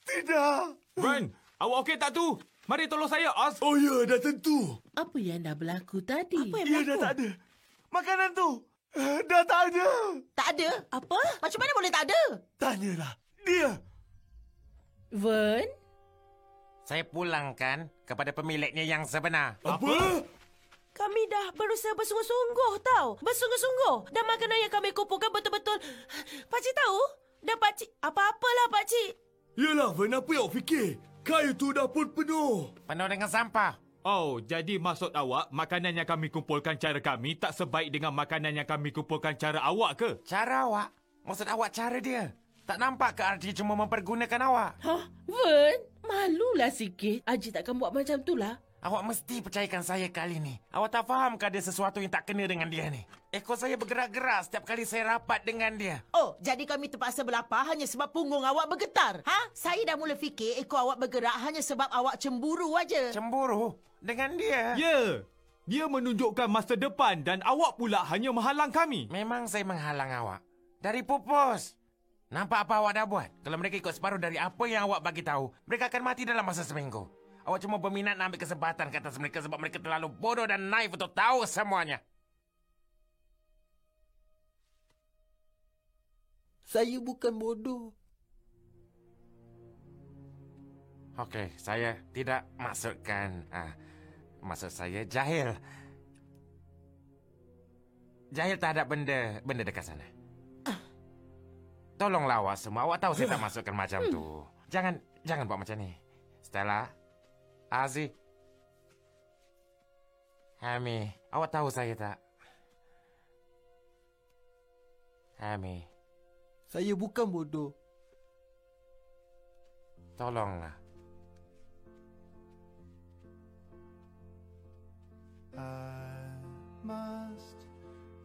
Tidak. Ven, awak okey tak tu? Mari tolong saya, Os. Oh ya, dah tentu. Apa yang dah berlaku tadi? Apa yang Ya, berlaku? dah tak ada. Makanan tu. eh, Dah tak ada. Tak ada? Apa? Macam mana boleh tak ada? Tanyalah. Dia. Ven, Saya pulangkan kepada pemiliknya yang sebenar. Apa? Kami dah berusaha bersungguh-sungguh tau. Bersungguh-sungguh. Dan makanan yang kami kumpulkan betul-betul... Pakcik tahu? Dan pakcik... Apa-apalah pakcik. Yelah, Ven, apa yang awak fikir? Kayu tu dah pun penuh. Penuh dengan sampah. Oh, jadi maksud awak makanan yang kami kumpulkan cara kami tak sebaik dengan makanan yang kami kumpulkan cara awak ke? Cara awak? Maksud awak cara dia? Tak nampak ke Archie cuma mempergunakan awak? Hah? Ven, malulah sikit. Haji takkan buat macam tu lah. Awak mesti percayakan saya kali ni. Awak tak faham ke ada sesuatu yang tak kena dengan dia ni? Ekor saya bergerak-gerak setiap kali saya rapat dengan dia. Oh, jadi kami terpaksa berlapar hanya sebab punggung awak bergetar. Ha? Saya dah mula fikir ekor awak bergerak hanya sebab awak cemburu aja. Cemburu? Dengan dia? Ya. Dia menunjukkan masa depan dan awak pula hanya menghalang kami. Memang saya menghalang awak. Dari pupus. Nampak apa awak dah buat? Kalau mereka ikut separuh dari apa yang awak bagi tahu, mereka akan mati dalam masa seminggu. Awak cuma berminat nak ambil kesempatan ke atas mereka sebab mereka terlalu bodoh dan naif untuk tahu semuanya. Saya bukan bodoh. Okey, saya tidak maksudkan... ah, maksud saya jahil. Jahil tak ada benda benda dekat sana. Tolonglah awak semua. Awak tahu saya tak maksudkan macam tu. Jangan jangan buat macam ni. Stella, Aziz, Hami, awak tahu saya tak? Hami, Saya bukan bodoh. tolonglah. I must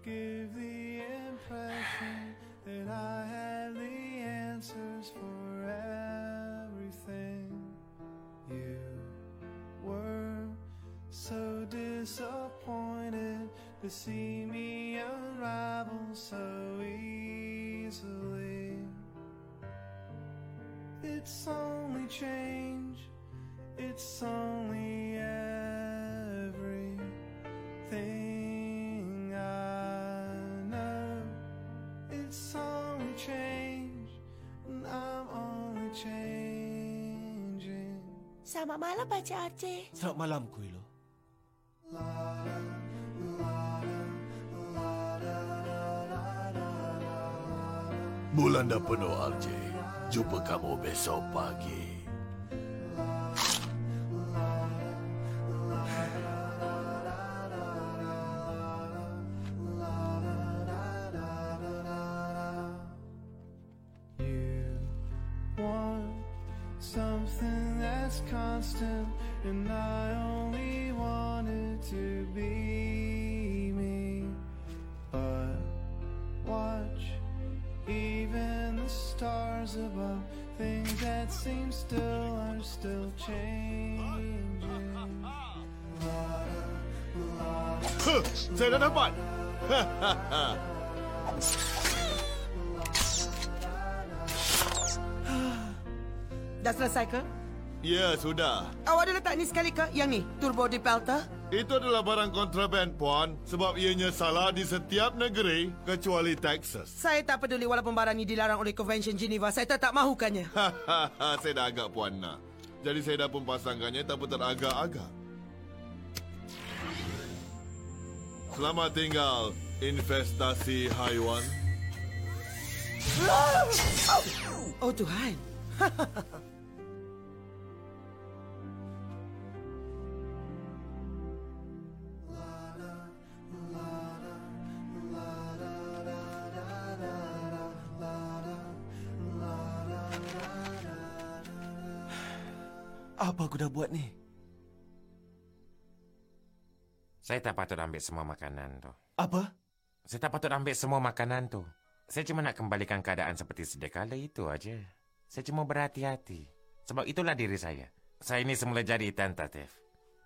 give the impression that I had the answers for everything. You were so disappointed to see me unravel so It's only change, it's only everything I know. It's only change, and I'm only changing. Selamat malam, Pakcik Aceh. Selamat malam, Kuilo. Bulan dah penuh, RJ. Jumpa kamu besok pagi. Sudah. Awak ada letak ni sekali ke? Yang ni, turbo depelter? Itu adalah barang kontraban, Puan. Sebab ianya salah di setiap negeri kecuali Texas. Saya tak peduli walaupun barang ni dilarang oleh Convention Geneva. Saya tetap mahukannya. saya dah agak puan nak. Jadi saya dah pun pasangkannya tanpa teragak-agak. Selamat tinggal, investasi haiwan. Oh Tuhan. Apa aku dah buat ni? Saya tak patut ambil semua makanan tu. Apa? Saya tak patut ambil semua makanan tu. Saya cuma nak kembalikan keadaan seperti sedia kala itu aja. Saya cuma berhati-hati. Sebab itulah diri saya. Saya ini semula jadi tentatif.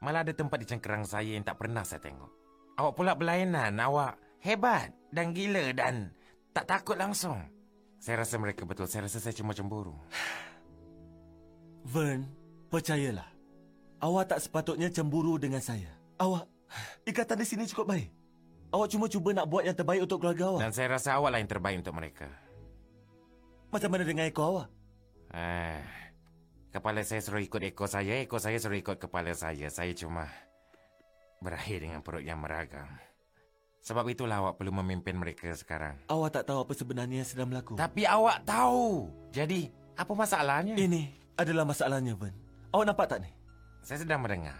Malah ada tempat di cengkerang saya yang tak pernah saya tengok. Awak pula berlainan. Awak hebat dan gila dan tak takut langsung. Saya rasa mereka betul. Saya rasa saya cuma cemburu. Vern, percayalah. Awak tak sepatutnya cemburu dengan saya. Awak, ikatan di sini cukup baik. Awak cuma cuba nak buat yang terbaik untuk keluarga awak. Dan saya rasa awak lah yang terbaik untuk mereka. Macam mana dengan ekor awak? Eh, kepala saya suruh ikut ekor saya, ekor saya suruh ikut kepala saya. Saya cuma berakhir dengan perut yang meragam. Sebab itulah awak perlu memimpin mereka sekarang. Awak tak tahu apa sebenarnya yang sedang berlaku. Tapi awak tahu. Jadi, apa masalahnya? Ini adalah masalahnya, Vern. Awak nampak tak ni? Saya sedang mendengar.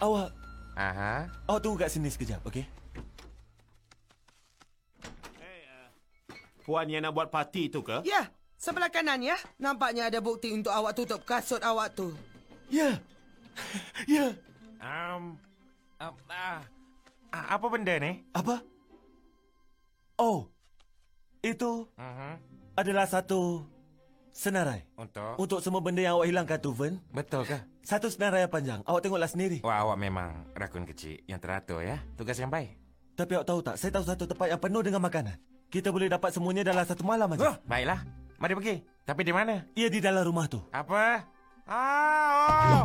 Awak... Aha. Awak tunggu kat sini sekejap, okey? Puan yang nak buat parti tu ke? Ya, sebelah kanan ya. Nampaknya ada bukti untuk awak tutup kasut awak tu. Ya. ya. Um, um, ah, ah, apa benda ni? Apa? Oh. Itu uh-huh. adalah satu senarai. Untuk? Untuk semua benda yang awak hilangkan tu, Vern. Betul ke? Satu senarai yang panjang. Awak tengoklah sendiri. Wah, awak memang rakun kecil yang teratur ya. Tugas yang baik. Tapi awak tahu tak, saya tahu satu tempat yang penuh dengan makanan. Kita boleh dapat semuanya dalam satu malam aja. Oh, baiklah. Mari pergi. Tapi di mana? Ia di dalam rumah tu. Apa? Ah, oh.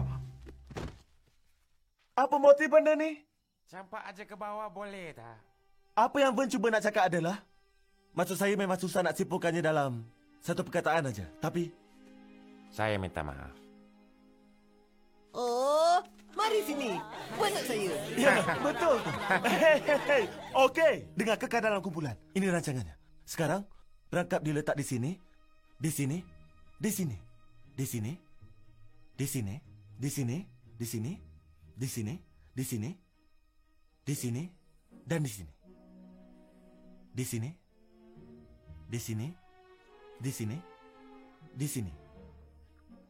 Apa motif benda ni? Campak aja ke bawah boleh tak? Apa yang Ven cuba nak cakap adalah Maksud saya memang susah nak simpulkannya dalam Satu perkataan aja. Tapi Saya minta maaf. Oh, mari sini. Banyak saya. Ya, betul. Hei, hei, hei. Okey, dengar kekal dalam kumpulan. Ini rancangannya. Sekarang, perangkap diletak di sini, di sini, di sini, di sini, di sini, di sini, di sini, di sini, di sini, di sini, dan di sini. Di sini, di sini, di sini, di sini.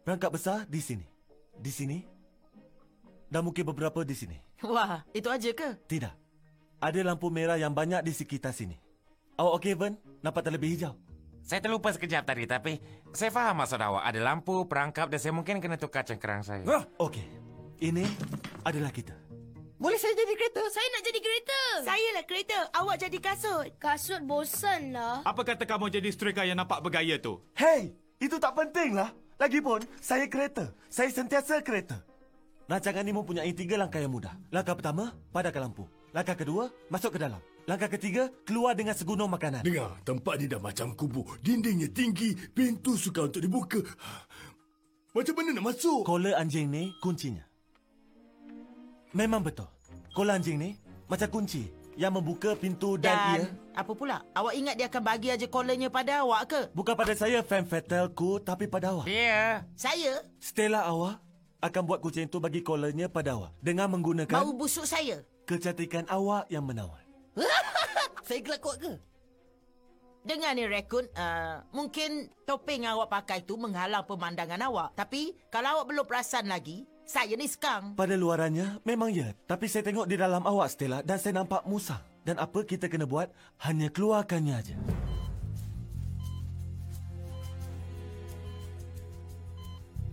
Perangkap besar di sini, di sini, dan mungkin beberapa di sini. Wah, itu aja ke? Tidak. Ada lampu merah yang banyak di sekitar sini. Awak okey, Ven? Nampak terlebih hijau? Saya terlupa sekejap tadi tapi saya faham maksud awak. Ada lampu, perangkap dan saya mungkin kena tukar cengkerang saya. Wah, okey. Ini adalah kita. Boleh saya jadi kereta? Saya nak jadi kereta. Saya lah kereta. Awak jadi kasut. Kasut bosan lah. Apa kata kamu jadi striker yang nampak bergaya tu? Hei, itu tak penting lah. Lagipun, saya kereta. Saya sentiasa kereta. Rancangan ini mempunyai tiga langkah yang mudah. Langkah pertama, padamkan lampu. Langkah kedua, masuk ke dalam. Langkah ketiga, keluar dengan segunung makanan. Dengar, tempat ni dah macam kubur. Dindingnya tinggi, pintu sukar untuk dibuka. Macam mana nak masuk? Kola anjing ni kuncinya. Memang betul. Kola anjing ni macam kunci yang membuka pintu dan, Dan ia... apa pula? Awak ingat dia akan bagi aja kolanya pada awak ke? Bukan pada saya, fan fatalku, tapi pada awak. Dia. Saya? Stella awak akan buat kucing itu bagi kolanya pada awak dengan menggunakan Bau busuk saya. kecantikan awak yang menawan. saya gelak kuat ke? Dengar ni Rekun, uh, mungkin topeng yang awak pakai tu menghalang pemandangan awak. Tapi kalau awak belum perasan lagi, saya ni skang. Pada luarannya memang ya, tapi saya tengok di dalam awak Stella dan saya nampak musang. Dan apa kita kena buat? Hanya keluarkannya aja.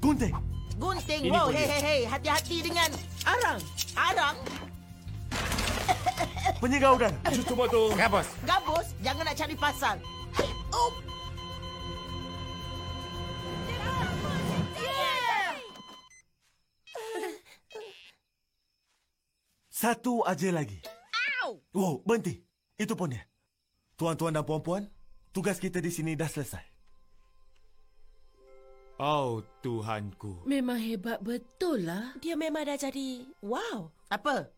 Gunting. Gunting, Ini wow, hei, hei, hei, hati-hati dengan arang. Arang? Penyegah udara. Cuba tu. Gabus. Gabus, jangan nak cari pasal. Oh. Satu aja lagi. Ow! Wow, berhenti. Itu pun dia. Tuan-tuan dan puan-puan, tugas kita di sini dah selesai. Oh, Tuhanku. Memang hebat betul lah. Dia memang dah jadi... Wow. Apa?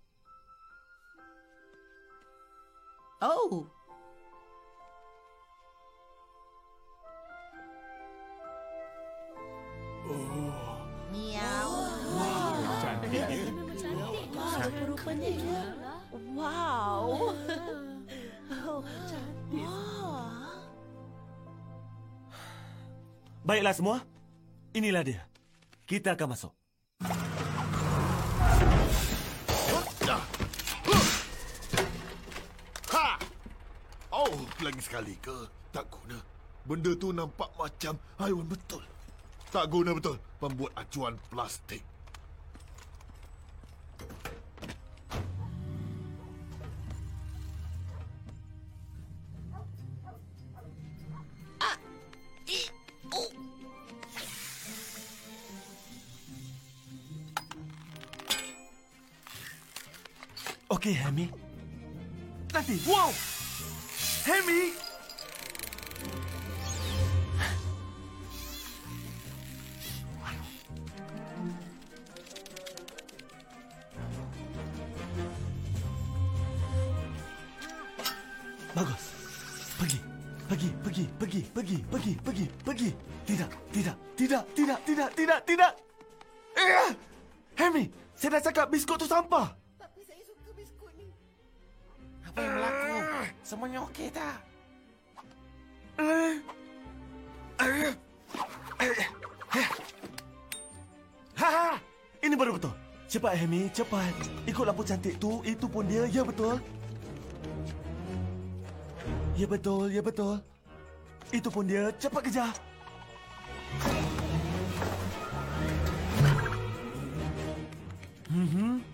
Oh. Miau. Rupanya dia. Wow. Oh, cantik. Wah. Baiklah semua. Inilah dia. Kita akan masuk. Ha! Oh, lagi sekali ke? Tak guna. Benda tu nampak macam haiwan betul. Tak guna betul. Pembuat acuan plastik. Okey, Hemi. Nanti. Wow! Hemi! Bagus. Pergi. Pergi, pergi, pergi, pergi, pergi, pergi, pergi. Tidak, tidak, tidak, tidak, tidak, tidak, tidak. Eh! Hemi, saya dah cakap biskut tu sampah. Semuanya okey tak? Ha! Ini baru betul. Cepat, Hemi, cepat. Ikut lampu cantik tu, itu pun dia. Ya, betul. Ya, betul, ya, betul. Itu pun dia. Cepat kejar. Mhm.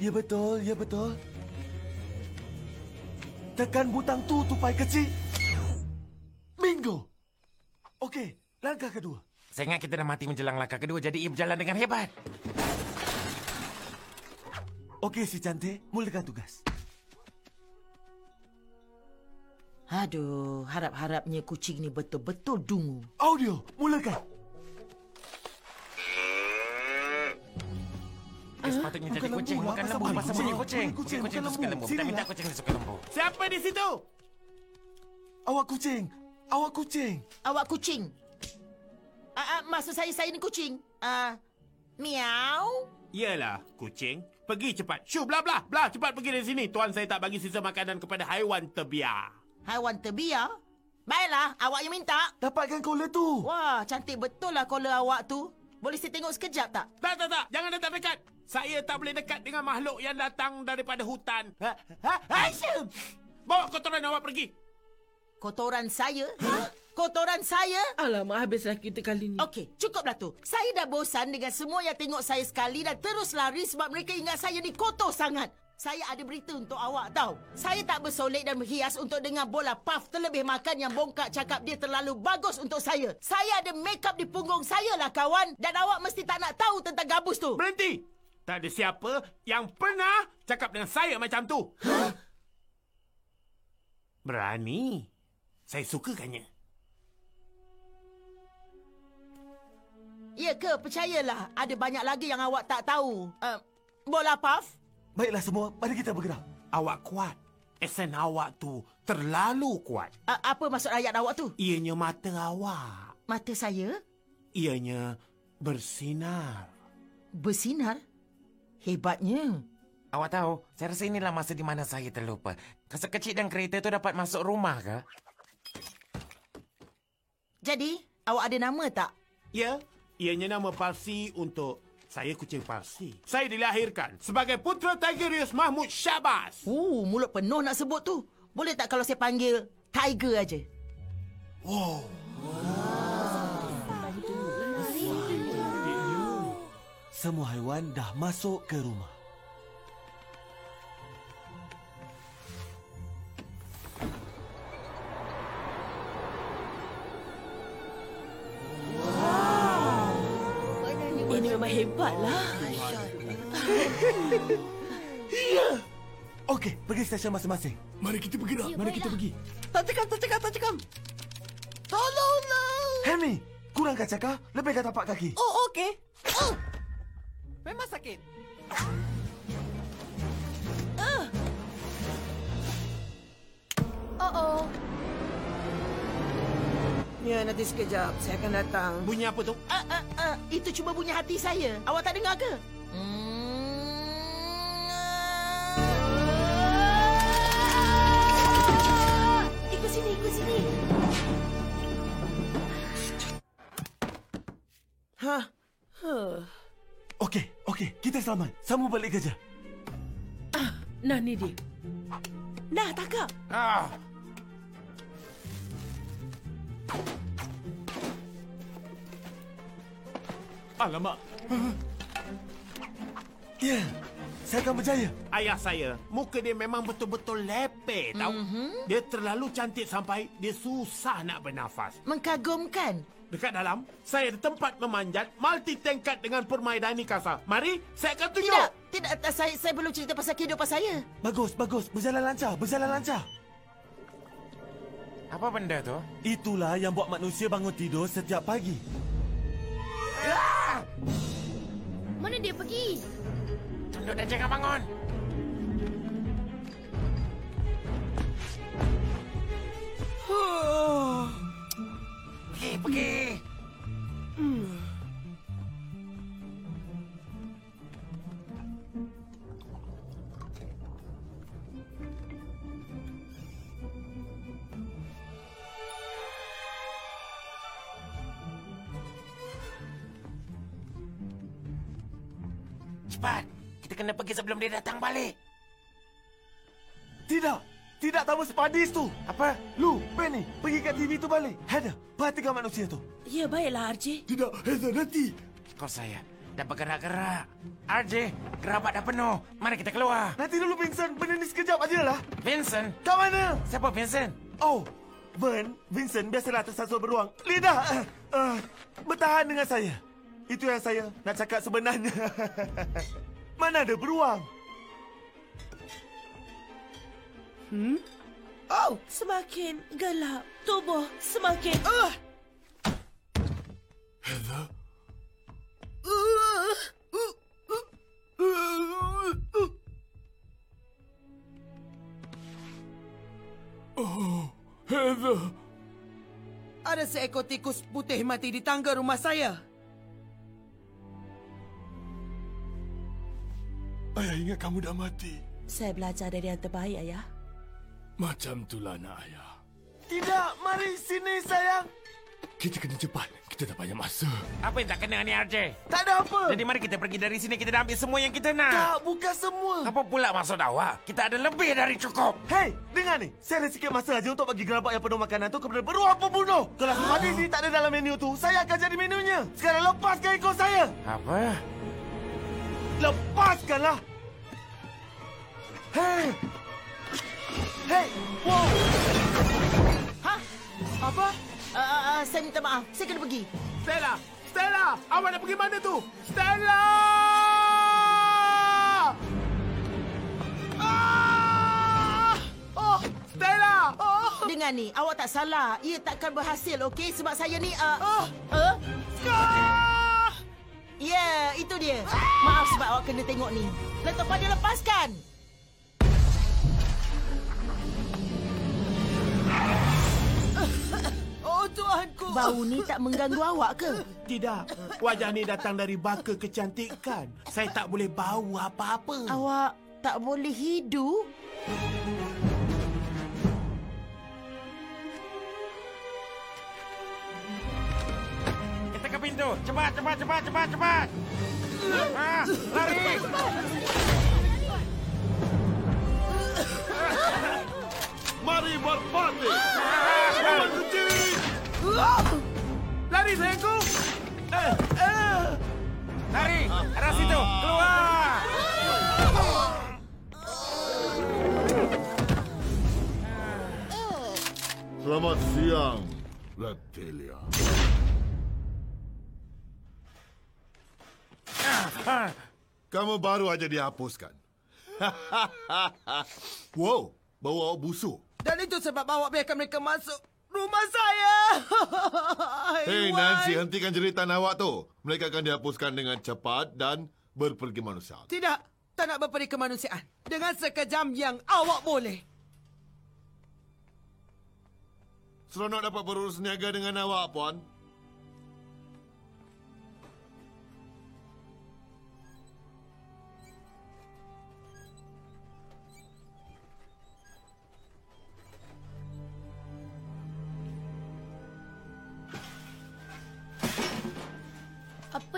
Ya, betul, ya, betul. Tekan butang tu, tupai kecil. Bingo. Okey. Langkah kedua. Saya ingat kita dah mati menjelang langkah kedua, jadi ia berjalan dengan hebat. Okey, si cantik. Mulakan tugas. Aduh, harap-harapnya kucing ni betul-betul dungu. Audio, mulakan. Sepatutnya jadi kucing, bukan Apa lembu. Pasal bunyi Kucing, kucing. kucing, Kucing, bukan kucing suka lembu. Kita minta kucing suka lembu. Siapa di situ? Awak kucing. Awak kucing. Awak kucing. Ah, uh, maksud saya, saya ni kucing. Ah, uh, miau. Yalah, kucing. Pergi cepat. Shoo, blah, blah, blah. Cepat pergi dari sini. Tuan saya tak bagi sisa makanan kepada haiwan terbiar. Haiwan terbiar. Baiklah, awak yang minta. Dapatkan kola tu. Wah, cantik betul lah kola awak tu. Boleh saya tengok sekejap tak? Tak, tak, tak. Jangan datang dekat. Saya tak boleh dekat dengan makhluk yang datang daripada hutan. Ha, ha, Aisyah! Bawa kotoran awak pergi. Kotoran saya? Ha? Kotoran saya? Alamak, habislah kita kali ni. Okey, cukuplah tu. Saya dah bosan dengan semua yang tengok saya sekali dan terus lari sebab mereka ingat saya ni kotor sangat. Saya ada berita untuk awak tahu. Saya tak bersolek dan berhias untuk dengar bola puff terlebih makan yang bongkak cakap dia terlalu bagus untuk saya. Saya ada makeup di punggung saya lah kawan. Dan awak mesti tak nak tahu tentang gabus tu. Berhenti! Tak ada siapa yang pernah cakap dengan saya macam tu. Berani. Saya sukakannya. Ya ke? Percayalah. Ada banyak lagi yang awak tak tahu. Uh, bola puff? Baiklah semua, mari kita bergerak. Awak kuat. Esen awak tu terlalu kuat. Uh, apa maksud ayat awak tu? Ianya mata awak. Mata saya? Ianya bersinar. Bersinar? Hebatnya. Awak tahu, saya rasa inilah masa di mana saya terlupa. Kasa kecil dan kereta tu dapat masuk rumah ke? Jadi, awak ada nama tak? Ya, ianya nama palsi untuk saya kucing palsi. Saya dilahirkan sebagai putera Tigerius Mahmud Syabas. Uh, mulut penuh nak sebut tu. Boleh tak kalau saya panggil Tiger aja? Wow. Semua haiwan dah masuk ke rumah. Ini memang hebatlah. Ya. Okey, pergi stesen masing-masing. Mari kita bergerak. Mari kita pergi. Tak cekam, tak cekam, tak cekam. Tolonglah. Henry, kurangkan cakap, lebihkan tapak kaki. Oh, okey. Oh. Memang sakit. Uh. Oh-oh. Ya, nanti sekejap. Saya akan datang. Bunyi apa tu? Uh, uh, uh, itu cuma bunyi hati saya. Awak tak dengar ke? Ikut sini, ikut sini. Ha. Huh. Okey, kita selamat. Semua balik kerja. Nah, ni dia. Nah, tangkap. Ah. Alamak. Ya, saya akan berjaya. Ayah saya, muka dia memang betul-betul lepeh, tahu? Mm-hmm. Dia terlalu cantik sampai dia susah nak bernafas. Mengagumkan. Dekat dalam, saya ada tempat memanjat multi tingkat dengan permaidani kasar. Mari, saya akan tunjuk. Tidak, tidak. tak, Saya, saya belum cerita pasal kehidupan saya. Bagus, bagus. Berjalan lancar, berjalan lancar. Apa benda tu? Itulah yang buat manusia bangun tidur setiap pagi. Mana dia pergi? Tunduk dan jangan bangun. Pergi, Padis tu. Apa? Lu, Penny, pergi kat TV tu balik. Heather, perhatikan manusia tu. Ya, baiklah, RJ. Tidak, Heather, nanti. Kau saya dah bergerak-gerak. RJ, gerabak dah penuh. Mari kita keluar. Nanti dulu Vincent, benda ni sekejap aja lah. Vincent? Kat mana? Siapa Vincent? Oh, Vern, Vincent, biasalah tersasul beruang. Lidah, uh, uh, bertahan dengan saya. Itu yang saya nak cakap sebenarnya. Mana ada beruang? Hmm? Oh, semakin gelap. Tubuh semakin... Uh. Heather? Oh, Heather. Ada seekor tikus putih mati di tangga rumah saya. Ayah ingat kamu dah mati. Saya belajar dari yang terbaik, Ayah. Macam itulah nak ayah. Tidak, mari sini sayang. Kita kena cepat. Kita tak banyak masa. Apa yang tak kena ni, RJ? Tak ada apa. Jadi mari kita pergi dari sini. Kita dah ambil semua yang kita nak. Tak, bukan semua. Apa pula maksud awak? Kita ada lebih dari cukup. Hei, dengar ni. Saya ada sikit masa aja untuk bagi gerabak yang penuh makanan tu kepada beruang pembunuh. Kalau semua di sini tak ada dalam menu tu, saya akan jadi menunya. Sekarang lepaskan ekor saya. Apa? Lepaskanlah. Hei. Hei, wow. Ha? Apa? Uh, uh, uh, saya minta maaf. Saya kena pergi. Stella! Stella! Awak nak pergi mana tu? Stella! Ah! Oh, Stella! Oh. Dengar ni, awak tak salah. Ia takkan berhasil, okey? Sebab saya ni... Uh, Oh. uh, Ya, yeah, itu dia. Maaf sebab awak kena tengok ni. Letak pada lepaskan. Bau ni tak mengganggu awak ke? Tidak. Wajah ni datang dari baka kecantikan. Saya tak boleh bau apa-apa. Awak tak boleh hidup? Kita ke pintu. Cepat, cepat, cepat, cepat, cepat. Ah, lari. Mari party. Buat kecil. Lari sayangku. Eh, eh. Lari. Arah situ. Keluar. Selamat siang, Reptilia. Kamu baru aja dihapuskan. wow, bau awak busuk. Dan itu sebab awak biarkan mereka masuk rumah saya. Hei. Nancy, hentikan jeritan awak tu. Mereka akan dihapuskan dengan cepat dan berpergi manusia. Tidak, tak nak berperi kemanusiaan. Dengan sekejam yang awak boleh. Seronok dapat berurus niaga dengan awak, Puan.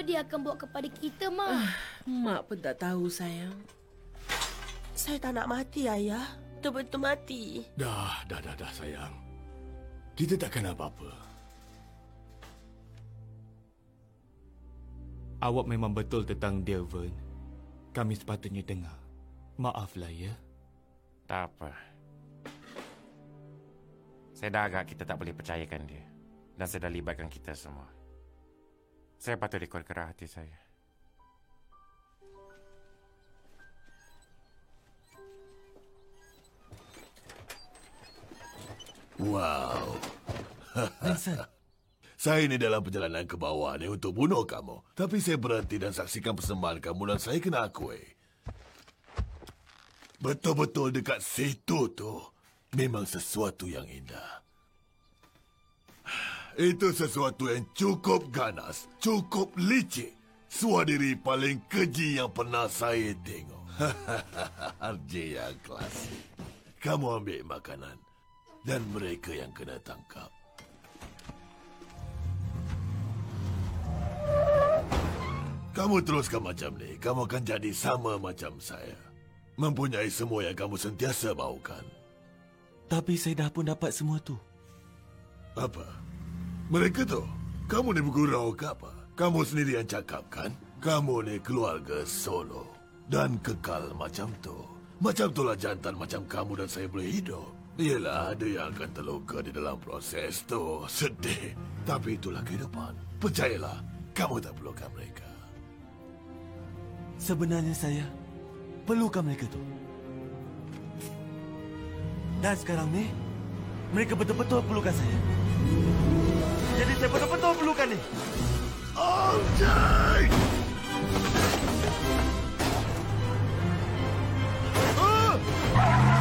Dia akan buat kepada kita, Ma? Mak pun tak tahu, sayang. Saya tak nak mati, Ayah. Betul-betul mati. Dah, dah, dah, dah sayang. Kita takkan apa-apa. Awak memang betul tentang dia, Vern. Kami sepatutnya dengar. Maaflah, ya. Tak apa. Saya dah agak kita tak boleh percayakan dia. Dan saya dah libatkan kita semua. Saya patut ikut kerah hati saya. Wow. Vincent. Saya ini dalam perjalanan ke bawah ni untuk bunuh kamu. Tapi saya berhenti dan saksikan persembahan kamu dan saya kena akui. Betul-betul dekat situ tu memang sesuatu yang indah. Itu sesuatu yang cukup ganas, cukup licik. Suadiri paling keji yang pernah saya tengok. RJ yang klasik. Kamu ambil makanan dan mereka yang kena tangkap. Kamu teruskan macam ni, kamu akan jadi sama macam saya. Mempunyai semua yang kamu sentiasa mahukan. Tapi saya dah pun dapat semua tu. Apa? Mereka tu? Kamu ni bergurau ke apa? Kamu sendiri yang cakap kan? Kamu ni keluarga solo. Dan kekal macam tu. Macam itulah jantan macam kamu dan saya boleh hidup. Yelah, ada yang akan terluka di dalam proses tu. Sedih. Tapi itulah kehidupan. Percayalah, kamu tak perlukan mereka. Sebenarnya saya perlukan mereka tu. Dan sekarang ni, mereka betul-betul perlukan saya. Jadi saya betul-betul perlukan ni. Anjay! Apa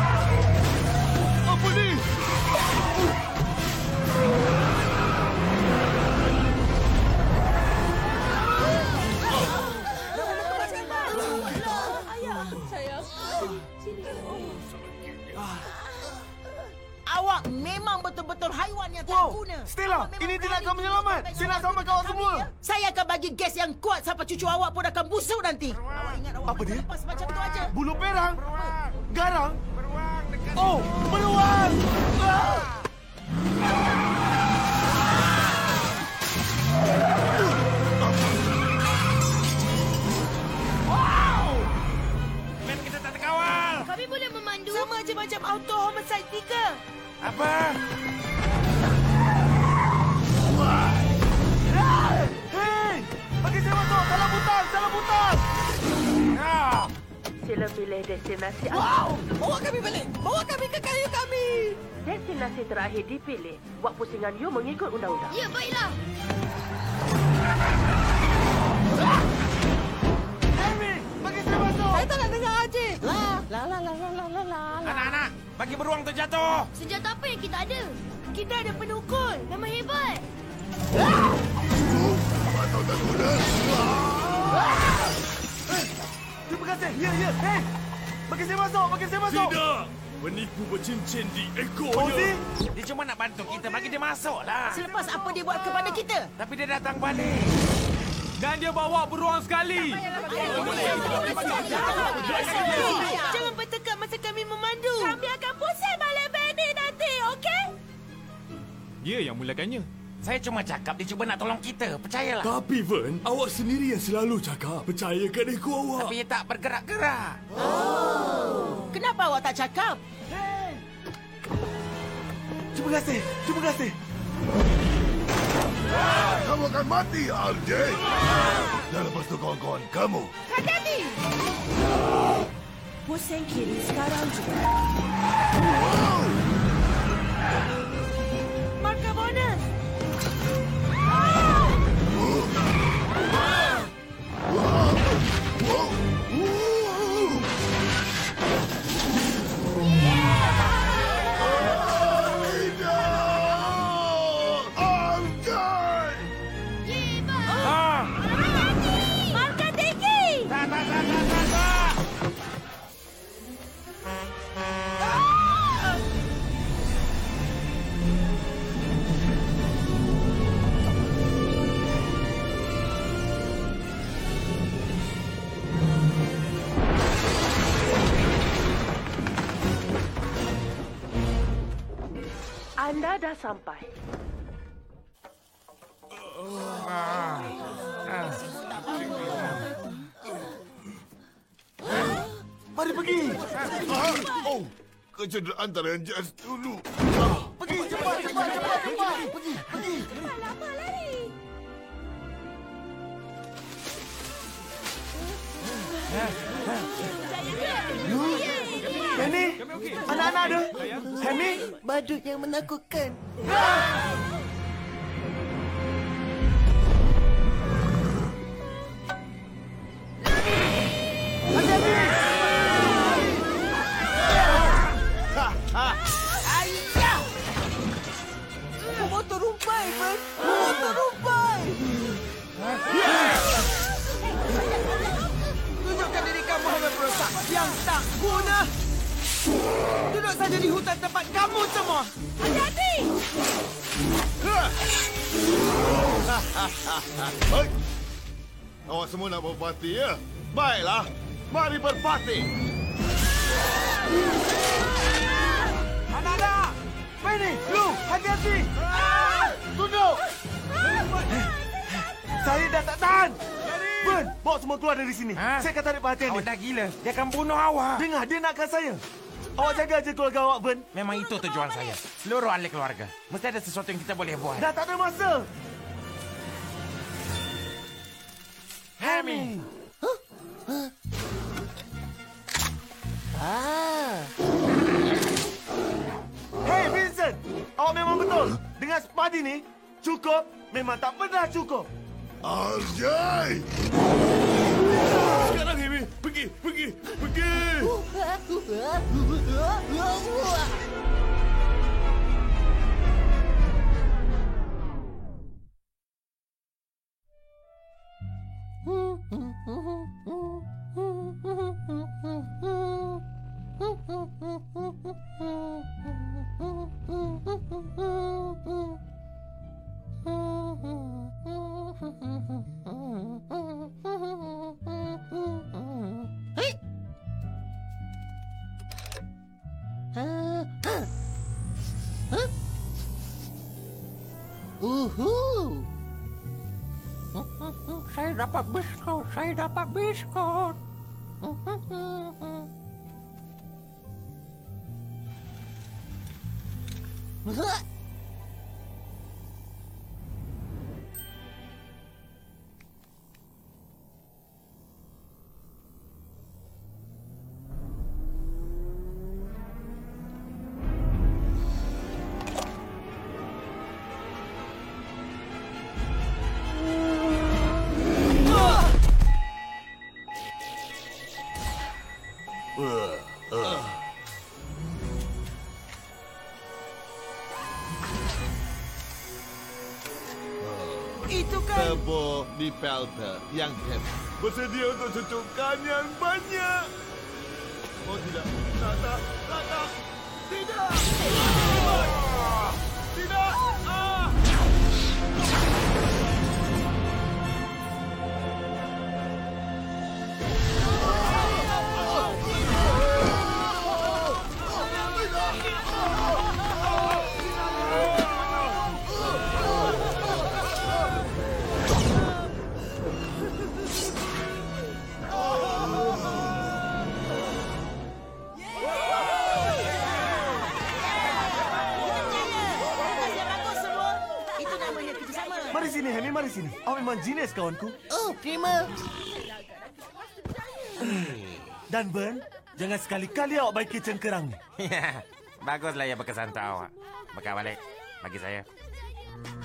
memang betul-betul haiwan yang tak guna. Stella, ini tidak akan menyelamat. Saya nak awak kami, semua. ya? Saya akan bagi gas yang kuat sampai cucu awak pun akan busuk nanti. Awak ingat awak Apa dia? lepas macam tu aja. Bulu perang? Garang? Oh, beruang! Ah! Men kita tak terkawal. Kami boleh memandu. Sama je macam auto homicide 3. Apa? Hei! Bagi saya masuk! Salah butang! Salah butang! Ah! Sila pilih destinasi Wow! Bawa kami balik! Bawa kami ke kayu kami! Destinasi terakhir dipilih. Buat pusingan you mengikut undang-undang. Ya, baiklah. Amy! Saya tak nak dengar Haji! La, la, la, la, la, la, la, la. Anak-anak, bagi beruang terjatuh. Senjata apa yang kita ada? Kita ada penukul. Memang hebat. Terima kasih! Ya, ya! Hei! Bagi saya masuk! Bagi saya masuk! Tidak! Penipu bercincin di ekornya. Dia cuma nak bantu kita. Bagi dia masuk lah. Selepas apa dia buat kepada kita? Tapi dia datang balik. Dan dia bawa beruang sekali. Jangan bertekad masa kami memandu. Kami akan pusing balik Benny nanti, okey? Dia yang mulakannya. Saya cuma cakap dia cuba nak tolong kita. Percayalah. Tapi Vern, awak sendiri yang selalu cakap. Percayakan ekor awak. Tapi dia tak bergerak-gerak. Kenapa awak tak cakap? Terima kasih! Terima kasih! Kamu akan mati, RJ. Dan lepas tu kawan-kawan kamu. Hati-hati! Pusing kiri sekarang juga. Markah bonus! Ah! Anda dah sampai. Mari pergi! Oh, kecederaan tarian jazz dulu. Pergi! Cepat! Cepat! Cepat! Cepat! Pergi! Pergi! Lama lari! Henny! Anak-anak ada? Henny! Badut yang menakutkan. Tunjukkan diri kamu hanya perosak yang tak guna. Duduk saja di hutan tempat kamu semua. Hati-hati! Awak semua nak berparti, ya? Baiklah, mari berparti. Anak-anak! Benny! Lu! Hati-hati! Tunduk! Saya dah tak tahan! Ben, bawa semua keluar dari sini. Ha? Saya akan tarik perhatian Awak dia. dah gila. Dia akan bunuh awak. Dengar, dia nakkan saya. Awak jaga je keluarga awak, Ben. Memang itu tujuan saya. Seluruh ahli keluarga. Mesti ada sesuatu yang kita boleh buat. Dah tak ada masa. Hammy! Ah. Hey, Vincent! Awak memang betul. Dengan spadi ni, cukup memang tak pernah cukup. Arjay! Sekarang, Hemi. Pergi, pergi, pergi. Uhu. Saya dapat biskut, saya dapat biskut. Uh, Pelter yang hebat. Bersedia untuk cucukkan yang banyak. Oh tidak. Tak, tak, tak, tak. Tidak. Tidak. Memang genius, kawanku. Oh, terima. Dan Ben, jangan sekali-kali awak baiki cengkerang ni. Baguslah ya berkesan untuk awak. Bekal balik. Bagi saya.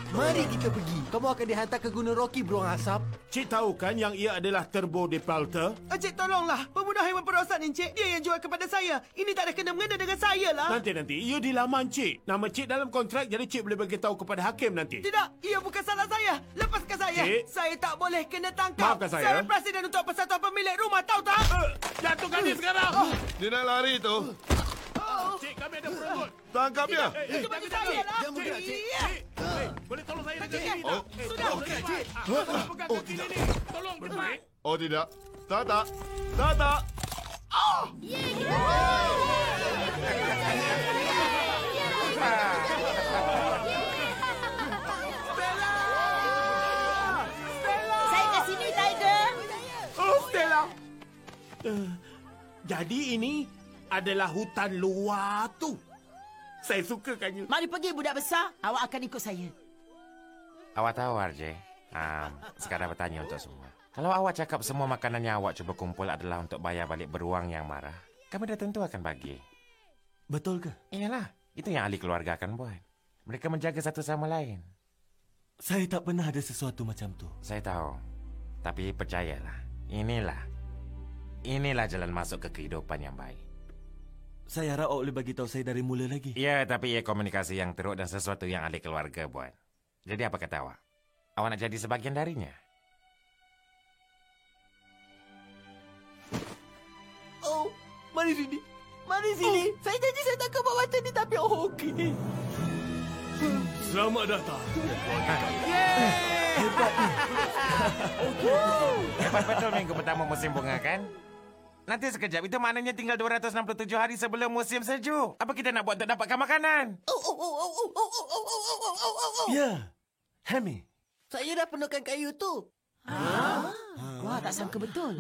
Mari kita pergi. Kamu akan dihantar ke Gunung Rocky, beruang asap. Cik tahu kan yang ia adalah Turbo de Pelter? Encik tolonglah. Pemuda haiwan perosak ni, Encik. Dia yang jual kepada saya. Ini tak ada kena-mengena dengan saya lah. Nanti-nanti, ia di laman Cik. Nama Cik dalam kontrak, jadi Cik boleh beritahu kepada hakim nanti. Tidak, ia bukan salah saya. Lepaskan saya. Cik. Saya tak boleh kena tangkap. Maafkan saya. Saya presiden untuk persatuan pemilik rumah, tahu tak? Jatuhkan dia sekarang. Dia nak lari tu. Cik, kami ada perundut. Tangkap dia. Itu bagi jangan, saya jangan. lah. Cik, cik. Eh, Boleh tolong saya dengan sini tak? Sudah. Cik. Ah, Oh, Pegang oh, kaki tidak. ini. Tolong, cepat. Oh tidak. Tak, tak. Tak, tak. Saya kat sini, Tiger. Oh, Stella. Jadi ini adalah hutan luar tu. Saya sukakannya. Mari pergi, budak besar. Awak akan ikut saya. Awak tahu, RJ? Um, sekadar bertanya untuk semua. Kalau awak cakap semua makanan yang awak cuba kumpul adalah untuk bayar balik beruang yang marah, kami dah tentu akan bagi. Betul ke? Iyalah, itu yang ahli keluarga akan buat. Mereka menjaga satu sama lain. Saya tak pernah ada sesuatu macam tu. Saya tahu. Tapi percayalah, inilah. Inilah jalan masuk ke kehidupan yang baik. Saya harap awak boleh bagi tahu saya dari mula lagi. Ya, tapi ia komunikasi yang teruk dan sesuatu yang ahli keluarga buat. Jadi apa kata awak? Awak nak jadi sebagian darinya? Oh, mari sini. Mari sini. Saya janji saya tak akan buat macam ni tapi oh, okey. Selamat datang. Hebat betul minggu pertama musim bunga kan? Nanti sekejap, itu maknanya tinggal 267 hari sebelum musim sejuk. Apa kita nak buat untuk dapatkan makanan? Ya, Hemi. Saya dah penuhkan kayu tu. Ah. Wah, tak sangka betul.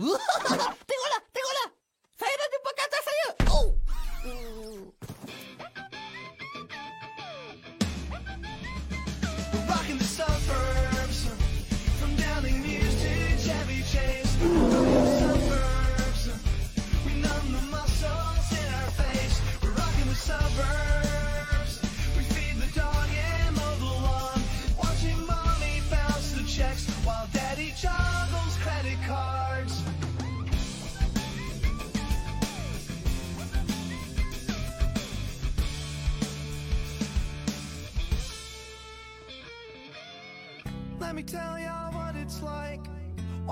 tengoklah, tengoklah. Saya dah jumpa kaca saya. Oh.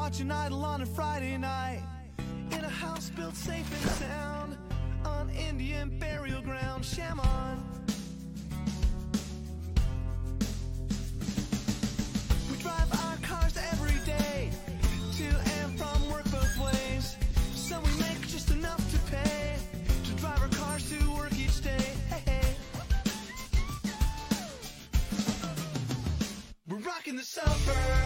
Watching Idol on a Friday night in a house built safe and sound on Indian burial ground. Shaman. We drive our cars every day to and from work both ways. So we make just enough to pay to drive our cars to work each day. Hey. We're rocking the suburbs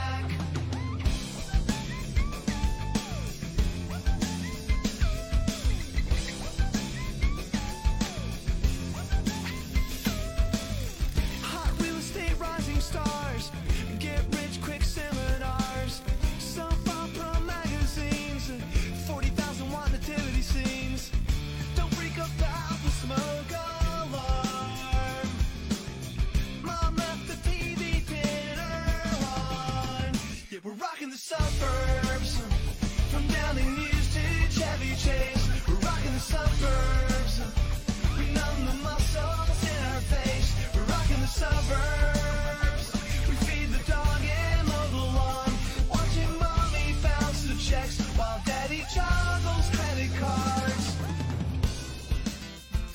we're rocking the suburbs. From Downing News to Chevy Chase. We're rocking the suburbs. We numb the muscles in our face. We're rocking the suburbs.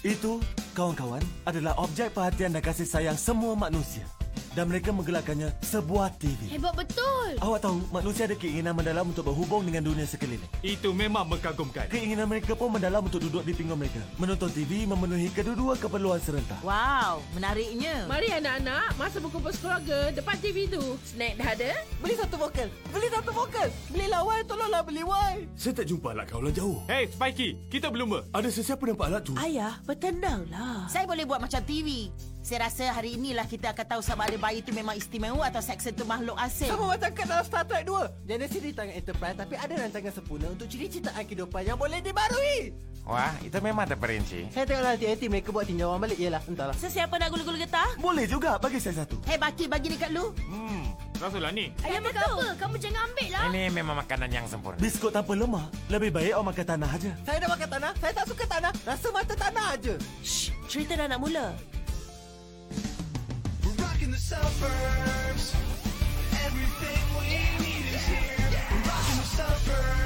Itu, kawan-kawan, adalah objek perhatian dan kasih sayang semua manusia. Dan mereka menggelarkannya sebuah TV. Hebat betul. Awak tahu, manusia ada keinginan mendalam untuk berhubung dengan dunia sekeliling. Itu memang mengagumkan. Keinginan mereka pun mendalam untuk duduk di pinggang mereka. Menonton TV memenuhi kedua-dua keperluan serentak. Wow, menariknya. Mari anak-anak, masa berkumpul keluarga depan TV tu. Snack dah ada? Beli satu vokal. Beli satu vokal. Beli lawai, tolonglah beli wai. Saya tak jumpa alat kaulah jauh. Hey, Spikey, kita belum ber. Ada sesiapa nampak alat tu? Ayah, bertenanglah. Saya boleh buat macam TV. Saya rasa hari inilah kita akan tahu sama ada bayi itu memang istimewa atau seks itu makhluk asing. Sama macam kat dalam Star Trek 2. Genesis di tangan Enterprise tapi ada rancangan sempurna untuk ciri-citaan kehidupan yang boleh dibarui. Wah, itu memang terperinci. Saya tengok nanti nanti mereka buat tinjauan balik. Yelah, entahlah. Sesiapa nak gulu-gulu getah? Boleh juga, bagi saya satu. Hei, Baki, bagi dekat lu. Hmm, rasulah ni. Ayah makan apa? Kamu jangan ambil lah. Ini memang makanan yang sempurna. Biskut tanpa lemak. Lebih baik awak makan tanah aja. Saya dah makan tanah. Saya tak suka tanah. Rasa mata tanah aja. Shh, cerita dah nak mula. The suburbs. Everything we need is here. We're the suburbs.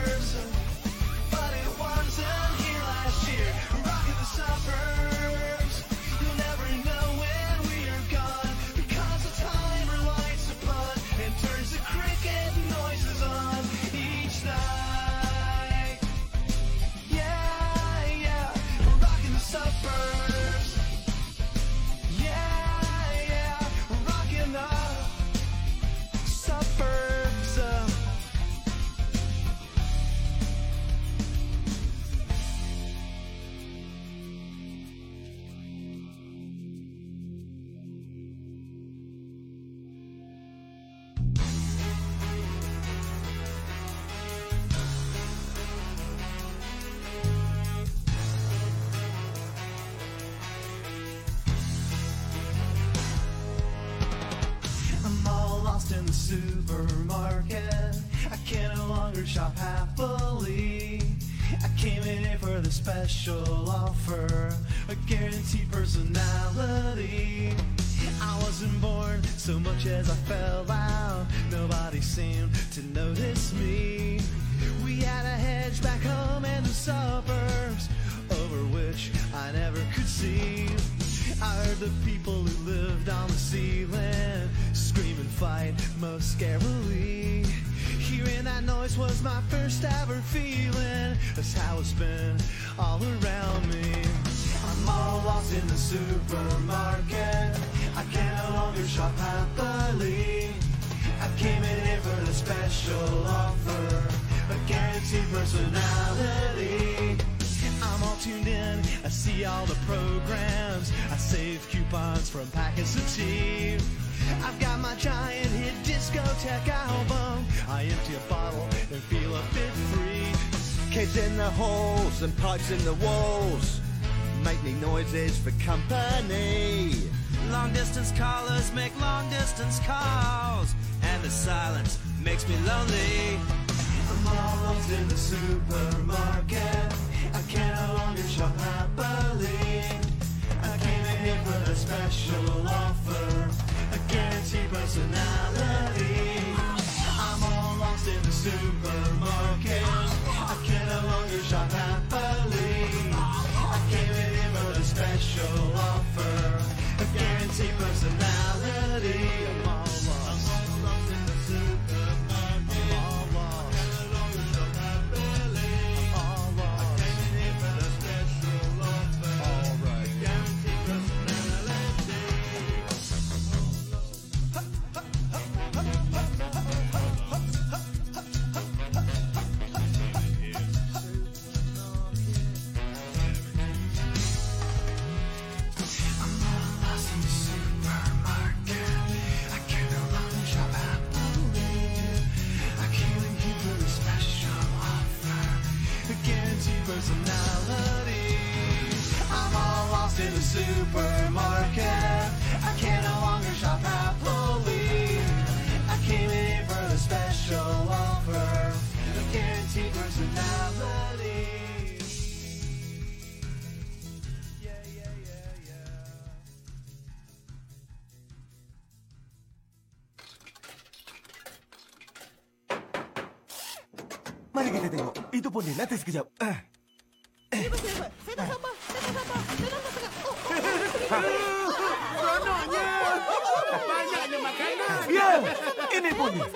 Was my first ever feeling. That's how it's been all around me. I'm all lost in the supermarket. I can no longer shop happily. I came in here for the special offer, a guaranteed personality. I'm all tuned in, I see all the programs. I save coupons from packets of tea. I've got my giant hit discotheque album. I empty a bottle and feel a bit free. Kids in the halls and pipes in the walls make me noises for company. Long distance callers make long distance calls, and the silence makes me lonely. I'm lost in the supermarket. I can no longer shop happily. I came in here for the special offer, a guaranteed personality. I'm all lost in the supermarket. I can no longer shop happily. I came in here the special offer, all lost in the supermarket. I can no longer shop happily. I came in here for the special offer, a guaranteed personality. Mari kita tengok. Itu pun dia. Nanti sekejap. Ah. Ini pun dia.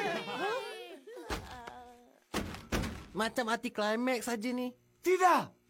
Macam arti klimaks saja ni. Tidak.